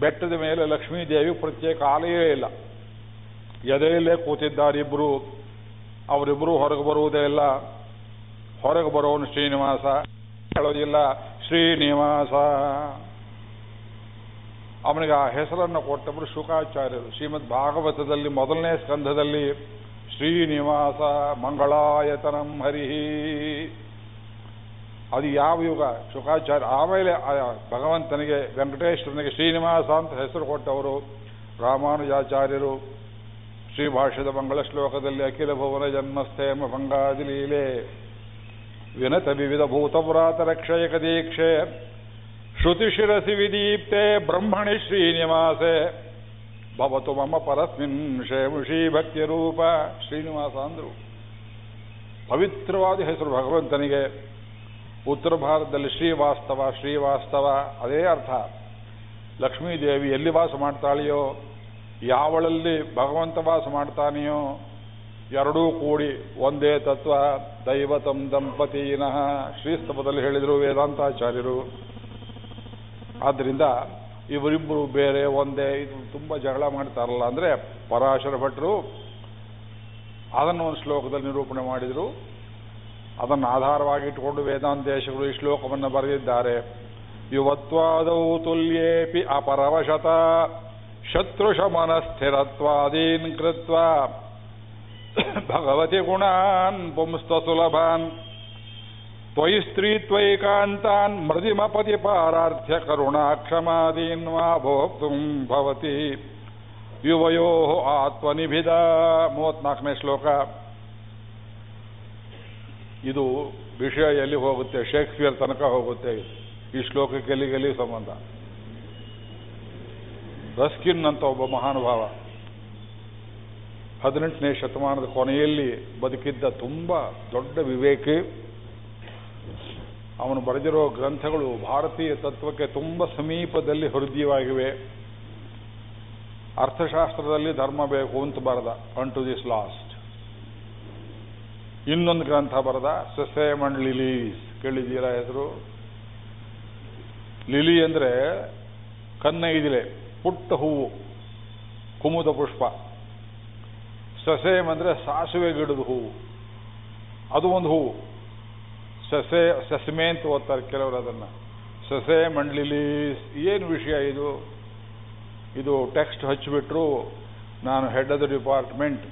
ಬೆಟ್ಟದ ಮೇಲೆ ಲಕ್ಷ್ಮೀದೇವಿ ಪ್ರತ್ಯೇಕ ಆಲಯವೇ ಇಲ್ಲ. ಎದೆಯಲ್ಲೇ ಕೂತಿದ್ದಾರಿಬ್ಬರು ಅವರಿಬ್ಬರು ಹೊರಗೆ ಬರುವುದೇ ಇಲ್ಲ. ಹೊರಗೆ ಬರೋನು ಶ್ರೀನಿವಾಸ, ಹೇಳೋದಿಲ್ಲ, ಶ್ರೀನಿವಾಸ. ಅವನಿಗೆ ಆ ಹೆಸರನ್ನು ಕೊಟ್ಟವರು ಶುಕಾಚಾರ್ಯರು. ಶ್ರೀಮದ್ ಭಾಗವತದಲ್ಲಿ ಮೊದಲನೇ ಸ್ಕಂಧದಲ್ಲಿ ಶ್ರೀನಿವಾಸ ಮಂಗಳಾಯತನಂ ಹರಿಹಿ. ಅದು ಯಾವ ಯುಗ? ಶುಕಾಚಾರ್ಯ ಆಮೇಲೆ ಭಗವಂತನಿಗೆ, ವೆಂಕಟೇಶ್ವರನಿಗೆ ಶ್ರೀನಿವಾಸ ಅಂತ ಹೆಸರು ಕೊಟ್ಟವರು ರಾಮಾನುಜಾಚಾರ್ಯರು. ಶ್ರೀಭಾಷ್ಯದ ಮಂಗಳ ಶ್ಲೋಕದಲ್ಲಿ ಅಖಿಲ ಭುವನ ಜನ್ಮಸ್ಥೇಮ ಭಂಗಾದಿ ಲೀಲೆ. ವಿನತ ವಿವಿಧ ಭೂತಪುರಾತ ರಕ್ಷಯಕ ಶಿರಸಿ ವಿದೀಪ್ತೆ ಬ್ರಹ್ಮಣಿ ಶ್ರೀನಿವಾಸೆ. ಭವತು ಮಮ ಪರಸ್ಮಿನ್ ಶೇಮುಷಿ ಭಕ್ತಿ ರೂಪ. ಶ್ರೀನಿವಾಸ ಅಂದರು. ಪವಿತ್ರವಾದ ಹೆಸರು ಭಗವಂತನಿಗೆ. ಉತ್ತರ ಭಾರತದಲ್ಲಿ ಶ್ರೀವಾಸ್ತವ ಶ್ರೀವಾಸ್ತವ, ಅದೇ ಅರ್ಥ. ಲಕ್ಷ್ಮೀದೇವಿ ಎಲ್ಲಿ ವಾಸ ಮಾಡ್ತಾಳೆಯೋ, ಯಾವಳಲ್ಲಿ ಭಗವಂತ ವಾಸ ಮಾಡ್ತಾನೆಯೋ, ಎರಡೂ ಕೂಡಿ ಒಂದೇ ತತ್ವ, ದೈವತಂ ದಂಪತಿನಃ ಶ್ರೀಸ್ತವದಲ್ಲಿ ಹೇಳಿದರು ವೇದಾಂತಾಚಾರ್ಯರು. ಆದ್ದರಿಂದ ಇವರಿಬ್ಬರು ಬೇರೆ ಒಂದೇ, ಇದು ತುಂಬ ಜಗಳ ಮಾಡ್ತಾರಲ್ಲ, ಅಂದರೆ ಪರಾಶರ ಭಟ್ರು ಅದನ್ನು ಒಂದು ಶ್ಲೋಕದಲ್ಲಿ ನಿರೂಪಣೆ ಮಾಡಿದರು. ಅದನ್ನು ಆಧಾರವಾಗಿ ಇಟ್ಟುಕೊಂಡು ವೇದಾಂತೇಶಗಳು ಈ ಶ್ಲೋಕವನ್ನು ಬರೆದಿದ್ದಾರೆ. ಯುವತ್ವಾದೌ ತುಲ್ಯೇಪಿ ಅಪರವಶತ ಶತ್ರುಶಮನ ಸ್ಥಿರತ್ವಾದೀನ್ ಕೃತ್ವ. ಭಗವತಿ ಗುಣಾನ್ ಪುಂಸ್ತ ಸುಲಭಾನ್, ತ್ವಯಿ ಸ್ತ್ರೀ ತ್ವೈಕಾಂತಾನ್ ಮೃದಿಮಪತಿ ಪಾರಾರ್ಥ್ಯ ಕರುಣಾಕ್ಷಮಾದೀನ್ ವಾ ಭೋಕ್ತುಂ ಭವತಿ. ಯುವಯೋ ಆತ್ಮನಿಭಿದ, ಮೂವತ್ನಾಲ್ಕನೇ ಶ್ಲೋಕ. ಇದು ವಿಷಯ ಎಲ್ಲಿ ಹೋಗುತ್ತೆ? ಶೇಕ್ಸ್ಪಿಯರ್ ತನಕ ಹೋಗುತ್ತೆ ಈ ಶ್ಲೋಕಕ್ಕೆ ಎಲ್ಲಿಗೆ ಎಲ್ಲಿ ಸಂಬಂಧ? ರಸ್ಕಿನ್ ಅಂತ ಒಬ್ಬ ಮಹಾನುಭಾವ. ಹದಿನೆಂಟನೇ ಶತಮಾನದ ಕೊನೆಯಲ್ಲಿ ಬದುಕಿದ್ದ ತುಂಬ ದೊಡ್ಡ ವಿವೇಕಿ. ಅವನು ಬರೆದಿರೋ ಗ್ರಂಥಗಳು ಭಾರತೀಯ ತತ್ವಕ್ಕೆ ತುಂಬ ಸಮೀಪದಲ್ಲಿ ಹೃದಯವಾಗಿವೆ. ಅರ್ಥಶಾಸ್ತ್ರದಲ್ಲಿ ಧರ್ಮ ಬೇಕು ಅಂತ ಬರೆದ. ಅನ್ ಟು ದಿಸ್ ಲಾಸ್ಟ್ ಇನ್ನೊಂದು ಗ್ರಂಥ ಬರೆದ ಮಣ್ ಲಿಲೀಸ್ ಕೇಳಿದ್ದೀರಾ ಹೆಸರು? ಲಿಲಿ ಅಂದ್ರೆ ಕನ್ನೈದಿಲೆ ಪುಟ್ಟ ಹೂವು, ಕುಮುದ ಪುಷ್ಪ. ಸಸೇಮ್ ಅಂದ್ರೆ ಸಾಸುವೆ ಗಿಡದ ಹೂವು. ಅದು ಒಂದು ಹೂವು. ಸಸೆ ಸಸಮೆ ಅಂತ ಓದ್ತಾರೆ ಕೆಲವರು ಅದನ್ನ. ಸಸೆ ಮಂಡ್ಲಿಲಿ ಏನು ವಿಷಯ ಇದು? ಇದು ಟೆಕ್ಸ್ಟ್ ಹಚ್ಚಿಬಿಟ್ರು ನಾನು ಹೆಡ್ ಆಫ್ ದ ಡಿಪಾರ್ಟ್ಮೆಂಟ್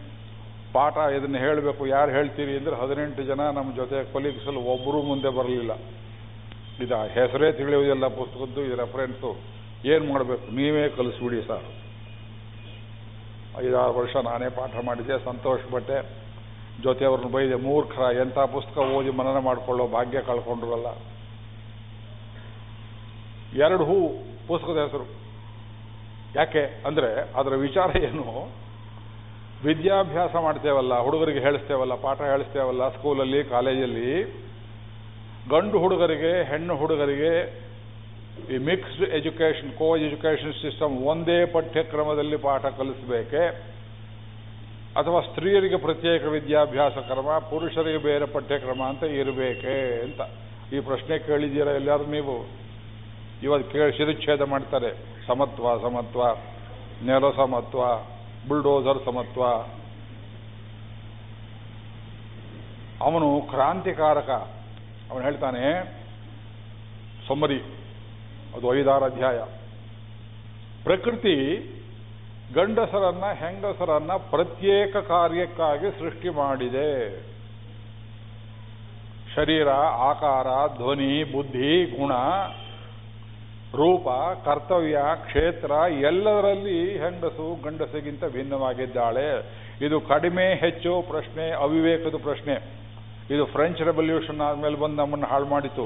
ಪಾಠ ಇದನ್ನ ಹೇಳಬೇಕು, ಯಾರು ಹೇಳ್ತೀರಿ ಅಂದ್ರೆ ಹದಿನೆಂಟು ಜನ ನಮ್ಮ ಜೊತೆ ಕೊಲೀಗ್ಸಲ್ಲಿ ಒಬ್ಬರೂ ಮುಂದೆ ಬರಲಿಲ್ಲ. ಇದು ಹೆಸರೇ ತಿಳಿಯುವುದಿಲ್ಲ ಪುಸ್ತಕದ್ದು, ಇದು ರೆಫರೆನ್ಸು ಏನು ಮಾಡಬೇಕು? ನೀವೇ ಕಲಿಸ್ಬಿಡಿ ಸರ್. ಐದಾರು ವರ್ಷ ನಾನೇ ಪಾಠ ಮಾಡಿದ್ದೆ ಸಂತೋಷಪಟ್ಟೆ ಜೊತೆಯವ್ರನ್ನ ಬೈದೆ, ಮೂರ್ಖರ ಎಂಥ ಪುಸ್ತಕ ಓದಿ ಮನನ ಮಾಡಿಕೊಳ್ಳೋ ಭಾಗ್ಯ ಕಳ್ಕೊಂಡ್ರಲ್ಲ. ಎರಡು ಹೂ ಪುಸ್ತಕದ ಹೆಸರು. ಯಾಕೆ? ಅಂದ್ರೆ ಅದರ ವಿಚಾರ ಏನು? ವಿದ್ಯಾಭ್ಯಾಸ ಮಾಡ್ತೇವಲ್ಲ, ಹುಡುಗರಿಗೆ ಹೇಳಿಸ್ತೇವಲ್ಲ, ಪಾಠ ಹೇಳಿಸ್ತೇವಲ್ಲ, ಸ್ಕೂಲಲ್ಲಿ, ಕಾಲೇಜಲ್ಲಿ, ಗಂಡು ಹುಡುಗರಿಗೆ, ಹೆಣ್ಣು ಹುಡುಗರಿಗೆ ಈ mixed education co education system ಒಂದೇ ಪಠ್ಯಕ್ರಮದಲ್ಲಿ ಪಾಠ ಕಲಿಸಬೇಕೆ? ಅಥವಾ ಸ್ತ್ರೀಯರಿಗೆ ಪ್ರತ್ಯೇಕ ವಿದ್ಯಾಭ್ಯಾಸ ಕ್ರಮ, ಪುರುಷರಿಗೆ ಬೇರೆ ಪಠ್ಯಕ್ರಮ ಅಂತ ಇರಬೇಕೆ ಅಂತ? ಈ ಪ್ರಶ್ನೆ ಕೇಳಿದ್ದೀರಾ ಎಲ್ಲಾದ್ರೂ ನೀವು? ಇವತ್ತು ಕೇಳಿ, ಶಿರುಚ್ಛೇದ ಮಾಡ್ತಾರೆ. ಸಮತ್ವ ಸಮತ್ವ ನೆಲ ಸಮತ್ವ ಬುಲ್ಡೋಸರ್ ಸಮತ್ವ. ಅವನು ಕ್ರಾಂತಿಕಾರಕ. ಅವನು ಹೇಳ್ತಾನೆ ಸೊಮ್ಮರಿ ಅದು ಐದಾರು ಅಧ್ಯಾಯ. ಪ್ರಕೃತಿ ಗಂಡಸರನ್ನ ಹೆಂಗಸರನ್ನ ಪ್ರತ್ಯೇಕ ಕಾರ್ಯಕ್ಕಾಗಿ ಸೃಷ್ಟಿ ಮಾಡಿದೆ. ಶರೀರ, ಆಕಾರ, ಧ್ವನಿ, ಬುದ್ಧಿ, ಗುಣ ರೂಪ, ಕರ್ತವ್ಯ, ಕ್ಷೇತ್ರ ಎಲ್ಲದರಲ್ಲಿ ಹೆಂಗಸು ಗಂಡಸಿಗಿಂತ ಭಿನ್ನವಾಗಿದ್ದಾಳೆ. ಇದು ಕಡಿಮೆ, ಹೆಚ್ಚು ಪ್ರಶ್ನೆ, ಅವಿವೇಕದ ಪ್ರಶ್ನೆ. ಇದು ಫ್ರೆಂಚ್ ರೆವಲ್ಯೂಷನ್ ಆದಮೇಲೆ ಬಂದು ನಮ್ಮನ್ನು ಹಾಳು ಮಾಡಿತು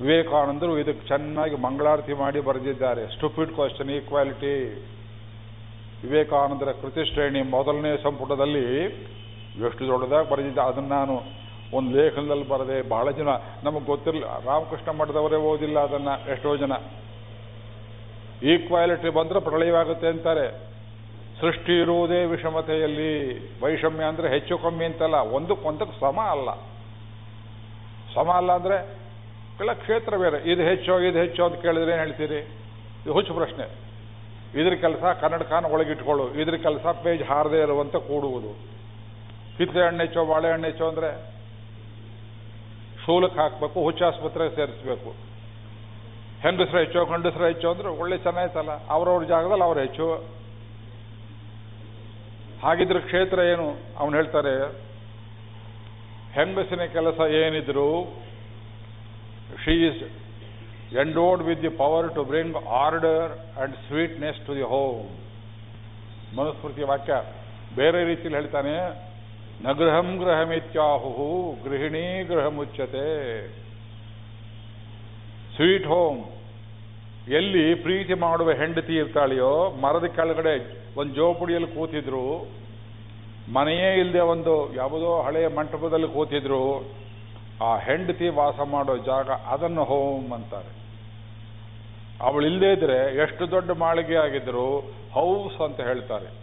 ವಿವೇಕಾನಂದರು ಇದಕ್ಕೆ ಚೆನ್ನಾಗಿ ಮಂಗಳಾರತಿ ಮಾಡಿ ಬರೆದಿದ್ದಾರೆ. ಸ್ಟುಪಿಡ್ ಕ್ವಶನ್ ಈಕ್ವಾಲಿಟಿ ವಿವೇಕಾನಂದರ ಕೃತಿ ಶ್ರೇಣಿ ಮೊದಲನೇ ಸಂಪುಟದಲ್ಲಿ ಎಷ್ಟು ದೊಡ್ಡದಾಗಿ ಬರೆದಿದ್ದ ಅದನ್ನು ನಾನು ಒಂದು ಲೇಖನದಲ್ಲಿ ಬರದೆ, ಬಹಳ ಜನ, ನಮಗೆ ಗೊತ್ತಿರಲಿಲ್ಲ ರಾಮಕೃಷ್ಣ ಮಠದವರೇ ಓದಿಲ್ಲ ಅದನ್ನ, ಎಷ್ಟೋ ಜನ. ಈಕ್ವಾಲಿಟಿ ಬಂದ್ರೆ ಪ್ರಳಯವಾಗುತ್ತೆ ಅಂತಾರೆ. ಸೃಷ್ಟಿ ಇರುವುದೇ ವಿಷಮತೆಯಲ್ಲಿ. ವೈಷಮ್ಯ ಅಂದ್ರೆ ಹೆಚ್ಚು ಕಮ್ಮಿ ಅಂತಲ್ಲ ಒಂದಕ್ಕೊಂದಕ್ಕೆ ಸಮ ಅಲ್ಲ. ಸಮ ಅಲ್ಲ ಅಂದ್ರೆ, ಕೆಲ ಕ್ಷೇತ್ರ ಬೇರೆ. ಇದು ಹೆಚ್ಚೋ ಇದು ಹೆಚ್ಚೋ ಅಂತ ಕೇಳಿದ್ರೆ ಏನು ಹೇಳ್ತೀರಿ? ಇದು ಹುಚ್ಚು ಪ್ರಶ್ನೆ. ಇದ್ರ ಕೆಲಸ ಕನ್ನಡಕಾನ ಒಳಗಿಟ್ಕೊಳ್ಳು ಇದ್ರ ಕೆಲಸ ಪೇಜ್ ಹಾರದೇ ಇರುವಂತ ಕೂಡುವುದು. ಕಿತ್ತಲೆ ಹಣ್ಣು ಹೆಚ್ಚೋ ಬಾಳೆಹಣ್ಣು ಹೆಚ್ಚೋ ಅಂದ್ರೆ ಶೂಲಕ್ಕೆ ಹಾಕಬೇಕು ಹುಚ್ಚಾಸ್ಪತ್ರೆಗೆ ಸೇರಿಸ್ಬೇಕು. ಹೆಂಗಸ್ರ ಹೆಚ್ಚು ಗಂಡಸ್ರ ಹೆಚ್ಚೋ ಅಂದ್ರೆ ಒಳ್ಳೆ ಚೆನ್ನಾಯ್ತಲ್ಲ ಅವ್ರವ್ರ ಜಾಗದಲ್ಲಿ ಅವ್ರು ಹೆಚ್ಚು. ಹಾಗಿದ್ರೆ ಕ್ಷೇತ್ರ ಏನು? ಅವನು ಹೇಳ್ತಾರೆ, ಹೆಂಗಸಿನ ಕೆಲಸ ಏನಿದ್ರು she is endowed with the power to bring order and sweetness to the home Manusmriti ವಾಕ್ಯ. ಬೇರೆ ರೀತಿಯಲ್ಲಿ ಹೇಳ್ತಾನೆ ನಗೃಹಂ ಗೃಹಮಿತ್ಯಾಹು ಗೃಹಿಣೀ ಗೃಹಮುಚ್ಯತೆ. ಸ್ವೀಟ್ ಹೋಮ್ ಎಲ್ಲಿ ಪ್ರೀತಿ ಮಾಡುವ ಹೆಂಡತಿ ಇರ್ತಾಳೆಯೋ, ಮರದ ಕೆಳಗಡೆ ಒಂದು ಜೋಪುಡಿಯಲ್ಲಿ ಕೂತಿದ್ರು, ಮನೆಯೇ ಇಲ್ಲದೆ ಒಂದು ಯಾವುದೋ ಹಳೆಯ ಮಂಟಪದಲ್ಲಿ ಕೂತಿದ್ರು, ಆ ಹೆಂಡತಿ ವಾಸ ಮಾಡೋ ಜಾಗ ಅದನ್ನು ಹೋಮ್ ಅಂತಾರೆ. ಅವಳು ಇದ್ರೆ ಎಷ್ಟು ದೊಡ್ಡ ಮಾಳಿಗೆ ಆಗಿದ್ರು ಹೌಸ್ ಅಂತ ಹೇಳ್ತಾರೆ.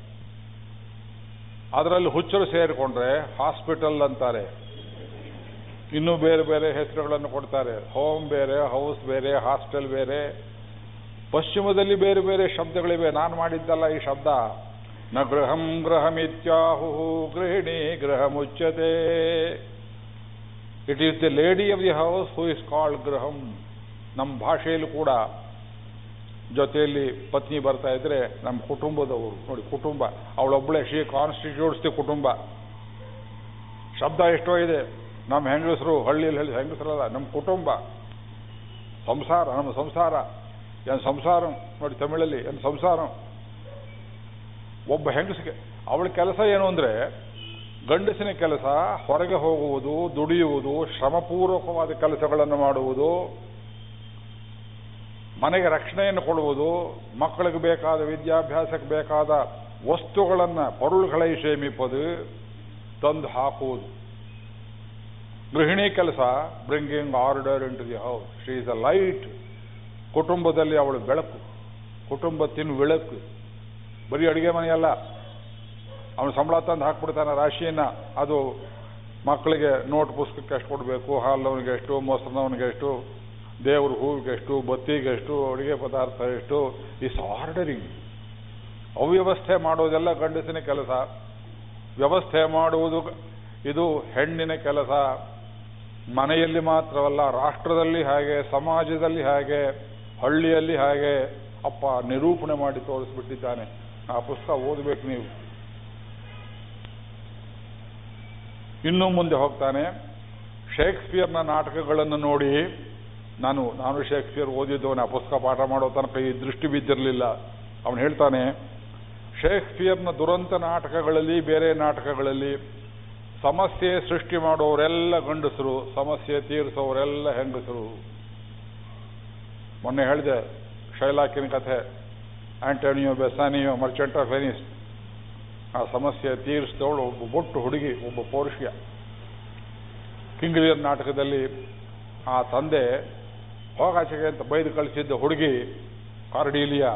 ಅದರಲ್ಲಿ ಹುಚ್ಚರು ಸೇರಿಕೊಂಡ್ರೆ ಹಾಸ್ಪಿಟಲ್ ಅಂತಾರೆ. ಇನ್ನೂ ಬೇರೆ ಬೇರೆ ಹೆಸರುಗಳನ್ನು ಕೊಡ್ತಾರೆ. ಹೋಮ್ ಬೇರೆ, ಹೌಸ್ ಬೇರೆ, ಹಾಸ್ಟೆಲ್ ಬೇರೆ. ಪಶ್ಚಿಮದಲ್ಲಿ ಬೇರೆ ಬೇರೆ ಶಬ್ದಗಳಿವೆ. ನಾನು ಮಾಡಿದ್ದಲ್ಲ ಈ ಶಬ್ದ. ನ ಗೃಹಂ ಗೃಹಮಿತ್ಯಾಹು ಗೃಹಿಣಿ ಗೃಹ ಮುಚ್ಚತೆ it is the lady of the house who is called Griham. ನಮ್ಮ ಭಾಷೆಯಲ್ಲೂ ಕೂಡ ಜೊತೆಯಲ್ಲಿ ಪತ್ನಿ ಬರ್ತಾ ಇದ್ರೆ ನಮ್ಮ ಕುಟುಂಬದವರು, ನೋಡಿ ಕುಟುಂಬ ಅವಳೊಬ್ಬಳೆ ಶ್ರೀ ಕಾನ್ಸ್ಟಿಟ್ಯೂಟ್ಸ್ ಕುಟುಂಬ. ಶಬ್ದ ಎಷ್ಟೋ ಇದೆ. ನಮ್ಮ ಹೆಂಗಸರು ಹಳ್ಳಿಯಲ್ಲಿ ಹೇಳಿ ಹೆಂಗಸರಲ್ಲ, ನಮ್ಮ ಕುಟುಂಬ. ಸಂಸಾರ, ನಮ್ಮ ಸಂಸಾರ. ಏನು ಸಂಸಾರ? ನೋಡಿ ತಮಿಳಲ್ಲಿ, ಏನು ಸಂಸಾರ? ಒಬ್ಬ ಹೆಂಗಸಿಗೆ, ಅವಳ ಕೆಲಸ ಏನು ಅಂದರೆ, ಗಂಡಸಿನ ಕೆಲಸ ಹೊರಗೆ ಹೋಗುವುದು, ದುಡಿಯುವುದು, ಶ್ರಮಪೂರ್ವಕವಾದ ಕೆಲಸಗಳನ್ನು ಮಾಡುವುದು ಮನೆಗೆ ರಕ್ಷಣೆಯನ್ನು ಕೊಡುವುದು ಮಕ್ಕಳಿಗೆ ಬೇಕಾದ ವಿದ್ಯಾಭ್ಯಾಸಕ್ಕೆ ಬೇಕಾದ ವಸ್ತುಗಳನ್ನು ಪರುಳುಗಳೈ ಸೇಮಿಪದು ತಂದು ಹಾಕುವುದು. ಗೃಹಿಣಿ ಕೆಲಸ bringing order into the house she is a light ಕುಟುಂಬದಲ್ಲಿ ಅವಳು ಬೆಳಕು, ಕುಟುಂಬ ತಿನ್ನು ಬೆಳಕು ಬರೀ ಅಡುಗೆ ಮನೆಯಲ್ಲ. ಅವನು ಸಂಬಳ ತಂದು ಹಾಕ್ಬಿಡ್ತಾನೆ ರಾಶಿಯನ್ನ. ಅದು ಮಕ್ಕಳಿಗೆ ನೋಟ್ ಪುಸ್ತಕಕ್ಕೆ ಎಷ್ಟು ಕೊಡಬೇಕು ಹಾಲವನಿಗೆ ಎಷ್ಟು, ಮೊಸರನವನಿಗೆ ಎಷ್ಟು ದೇವ್ರ ಹೂವಿಗೆ ಎಷ್ಟು ಬತ್ತಿಗೆ ಎಷ್ಟು ಅಡುಗೆ ಪದಾರ್ಥ ಎಷ್ಟು ಇಸ್ ಆರ್ಡರಿಂಗ್ ಅವ್ಯವಸ್ಥೆ ಮಾಡೋದೆಲ್ಲ ಗಂಡಸಿನ ಕೆಲಸ. ವ್ಯವಸ್ಥೆ ಮಾಡುವುದು ಇದು ಹೆಣ್ಣಿನ ಕೆಲಸ. ಮನೆಯಲ್ಲಿ ಮಾತ್ರವಲ್ಲ, ರಾಷ್ಟ್ರದಲ್ಲಿ ಹಾಗೆ, ಸಮಾಜದಲ್ಲಿ ಹಾಗೆ, ಹಳ್ಳಿಯಲ್ಲಿ ಹಾಗೆ, ಅಪ್ಪ ನಿರೂಪಣೆ ಮಾಡಿ ತೋರಿಸ್ಬಿಟ್ಟಿದ್ದಾನೆ. ಆ ಪುಸ್ತಕ ಓದಬೇಕು ನೀವು. ಇನ್ನೂ ಮುಂದೆ ಹೋಗ್ತಾನೆ. ಶೇಕ್ಸ್ಪಿಯರ್ನ ನಾಟಕಗಳನ್ನು ನೋಡಿ. ನಾನು ನಾನು ಶೇಕ್ಸ್ಪಿಯರ್ ಓದಿದ್ದವನ ಪುಸ್ತಕ ಪಾಠ ಮಾಡೋ ತನಕ ಈ ದೃಷ್ಟಿ ಬಿದ್ದಿರಲಿಲ್ಲ. ಅವನು ಹೇಳ್ತಾನೆ, ಶೇಕ್ಸ್ಪಿಯರ್ನ ದುರಂತ ನಾಟಕಗಳಲ್ಲಿ, ಬೇರೆ ನಾಟಕಗಳಲ್ಲಿ ಸಮಸ್ಯೆ ಸೃಷ್ಟಿ ಮಾಡೋರೆಲ್ಲ ಗಂಡಸರು, ಸಮಸ್ಯೆ ತೀರಿಸೋರೆಲ್ಲ ಹೆಂಗಸರು. ಮೊನ್ನೆ ಹೇಳಿದೆ, ಶೈಲಾಕಿನ ಕಥೆ, Antonio Bassanio merchant of Venice. ಆ ಸಮಸ್ಯೆ ತೀರಿಸಿದವಳು ಒಬ್ಬ ಬೊಟ್ಟು ಹುಡುಗಿ, ಒಬ್ಬ ಪೌರುಷ್ಯ. ಕಿಂಗ್ಲಿಯರ್ ನಾಟಕದಲ್ಲಿ ಆ ತಂದೆ ಹೋಗಾಚೆಗೆ ಅಂತ ಬೈದು ಕಳಿಸಿದ್ದ ಹುಡುಗಿ ಕಾರ್ಡೀಲಿಯಾ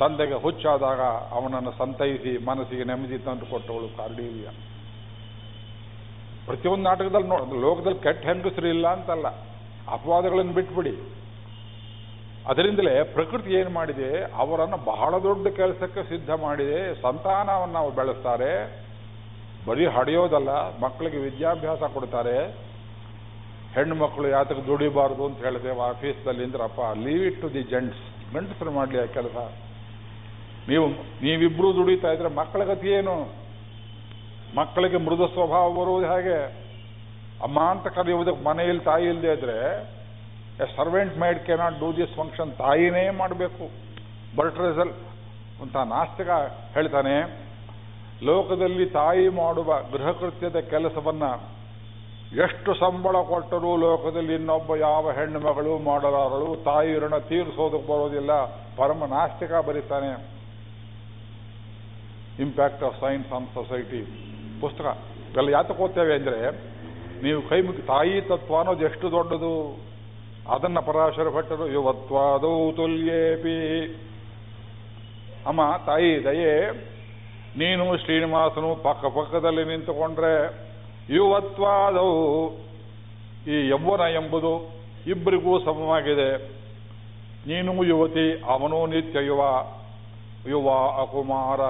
ತಂದೆಗೆ ಹುಚ್ಚಾದಾಗ ಅವನನ್ನು ಸಂತೈಸಿ ಮನಸ್ಸಿಗೆ ನೆಮ್ಮದಿ ತಂದು ಕೊಟ್ಟವಳು ಕಾರ್ಡೀಲಿಯಾ. ಪ್ರತಿಯೊಂದು ನಾಟಕದಲ್ಲಿ ನೋಡೋದು ಲೋಕದಲ್ಲಿ ಕೆಟ್ಟ ಹೆಂಗಸರು ಇಲ್ಲ ಅಂತಲ್ಲ. ಅಪವಾದಗಳನ್ನು ಬಿಟ್ಬಿಡಿ. ಅದರಿಂದಲೇ ಪ್ರಕೃತಿ ಏನು ಮಾಡಿದೆ? ಅವರನ್ನು ಬಹಳ ದೊಡ್ಡ ಕೆಲಸಕ್ಕೆ ಸಿದ್ಧ ಮಾಡಿದೆ. ಸಂತಾನವನ್ನು ಅವರು ಬೆಳೆಸ್ತಾರೆ. ಬರೀ ಹಡೆಯೋದಲ್ಲ, ಮಕ್ಕಳಿಗೆ ವಿದ್ಯಾಭ್ಯಾಸ ಕೊಡ್ತಾರೆ. ಹೆಣ್ಣು ಮಕ್ಕಳು ಯಾತಕ್ಕೆ ದುಡಿಬಾರ್ದು ಅಂತ ಹೇಳ್ತೇವೆ ಆಫೀಸ್ದಲ್ಲಿ ಅಂದ್ರಪ್ಪ leave it to the gents ಗಂಡಸರು ಮಾಡಲಿ ಆ ಕೆಲಸ. ನೀವು, ನೀವಿಬ್ರು ದುಡಿತಾ ಇದ್ರೆ ಮಕ್ಕಳ ಗತಿ ಏನು? ಮಕ್ಕಳಿಗೆ ಮೃದು ಸ್ವಭಾವ ಬರುವುದು ಹೇಗೆ? ಅಮ್ಮ ಅಂತ ಕರೆಯುವುದಕ್ಕೆ ಮನೆಯಲ್ಲಿ ತಾಯಿ ಇಲ್ಲದೆ ಇದ್ರೆ a servant maid cannot do this function ತಾಯಿನೇ ಮಾಡಬೇಕು. ಬರ್ಟ್ರೆಸಲ್ ಅಂತ ನಾಸ್ತಿಕ ಹೇಳ್ತಾನೆ, ಲೋಕದಲ್ಲಿ ತಾಯಿ ಮಾಡುವ ಗೃಹಕೃತ್ಯದ ಕೆಲಸವನ್ನ ಎಷ್ಟು ಸಂಬಳ ಕೊಟ್ಟರೂ ಲೋಕದಲ್ಲಿ ಇನ್ನೊಬ್ಬ ಯಾವ ಹೆಣ್ಣು ಮಗಳು ಮಾಡಲಾರಳು, ತಾಯಿ ಋಣ ತೀರಿಸೋದಕ್ಕೆ ಬರೋದಿಲ್ಲ, ಪರಮ ನಾಸ್ತಿಕ ಬರೀತಾನೆ. Impact of science on society ಪುಸ್ತಕ. ಇವೆಲ್ಲ ಯಾತಕೋತೇವೆ ಅಂದ್ರೆ, ನೀವು ಕೈ ಮುಗಿ, ತಾಯಿ ತತ್ವ ಅನ್ನೋದು ಎಷ್ಟು ದೊಡ್ಡದು? ಅದನ್ನ ಪರಾಶರ ಭಟ್ಟರು, ಯುವತ್ವಾದೌ ತುಲ್ಯೇಪಿ ಅಮ್ಮ, ತಾಯಿ, ದಯೆ, ನೀನು ಶ್ರೀನಿವಾಸನು ಪಕ್ಕ ಪಕ್ಕದಲ್ಲಿ ನಿಂತುಕೊಂಡ್ರೆ ಯುವತ್ವಾದವು ಈ ಯೌವನ ಎಂಬುದು ಇಬ್ಬರಿಗೂ ಸಮವಾಗಿದೆ. ನೀನು ಯುವತಿ, ಅವನು ನಿತ್ಯ ಯುವ. ಯುವ ಅಕುಮಾರ,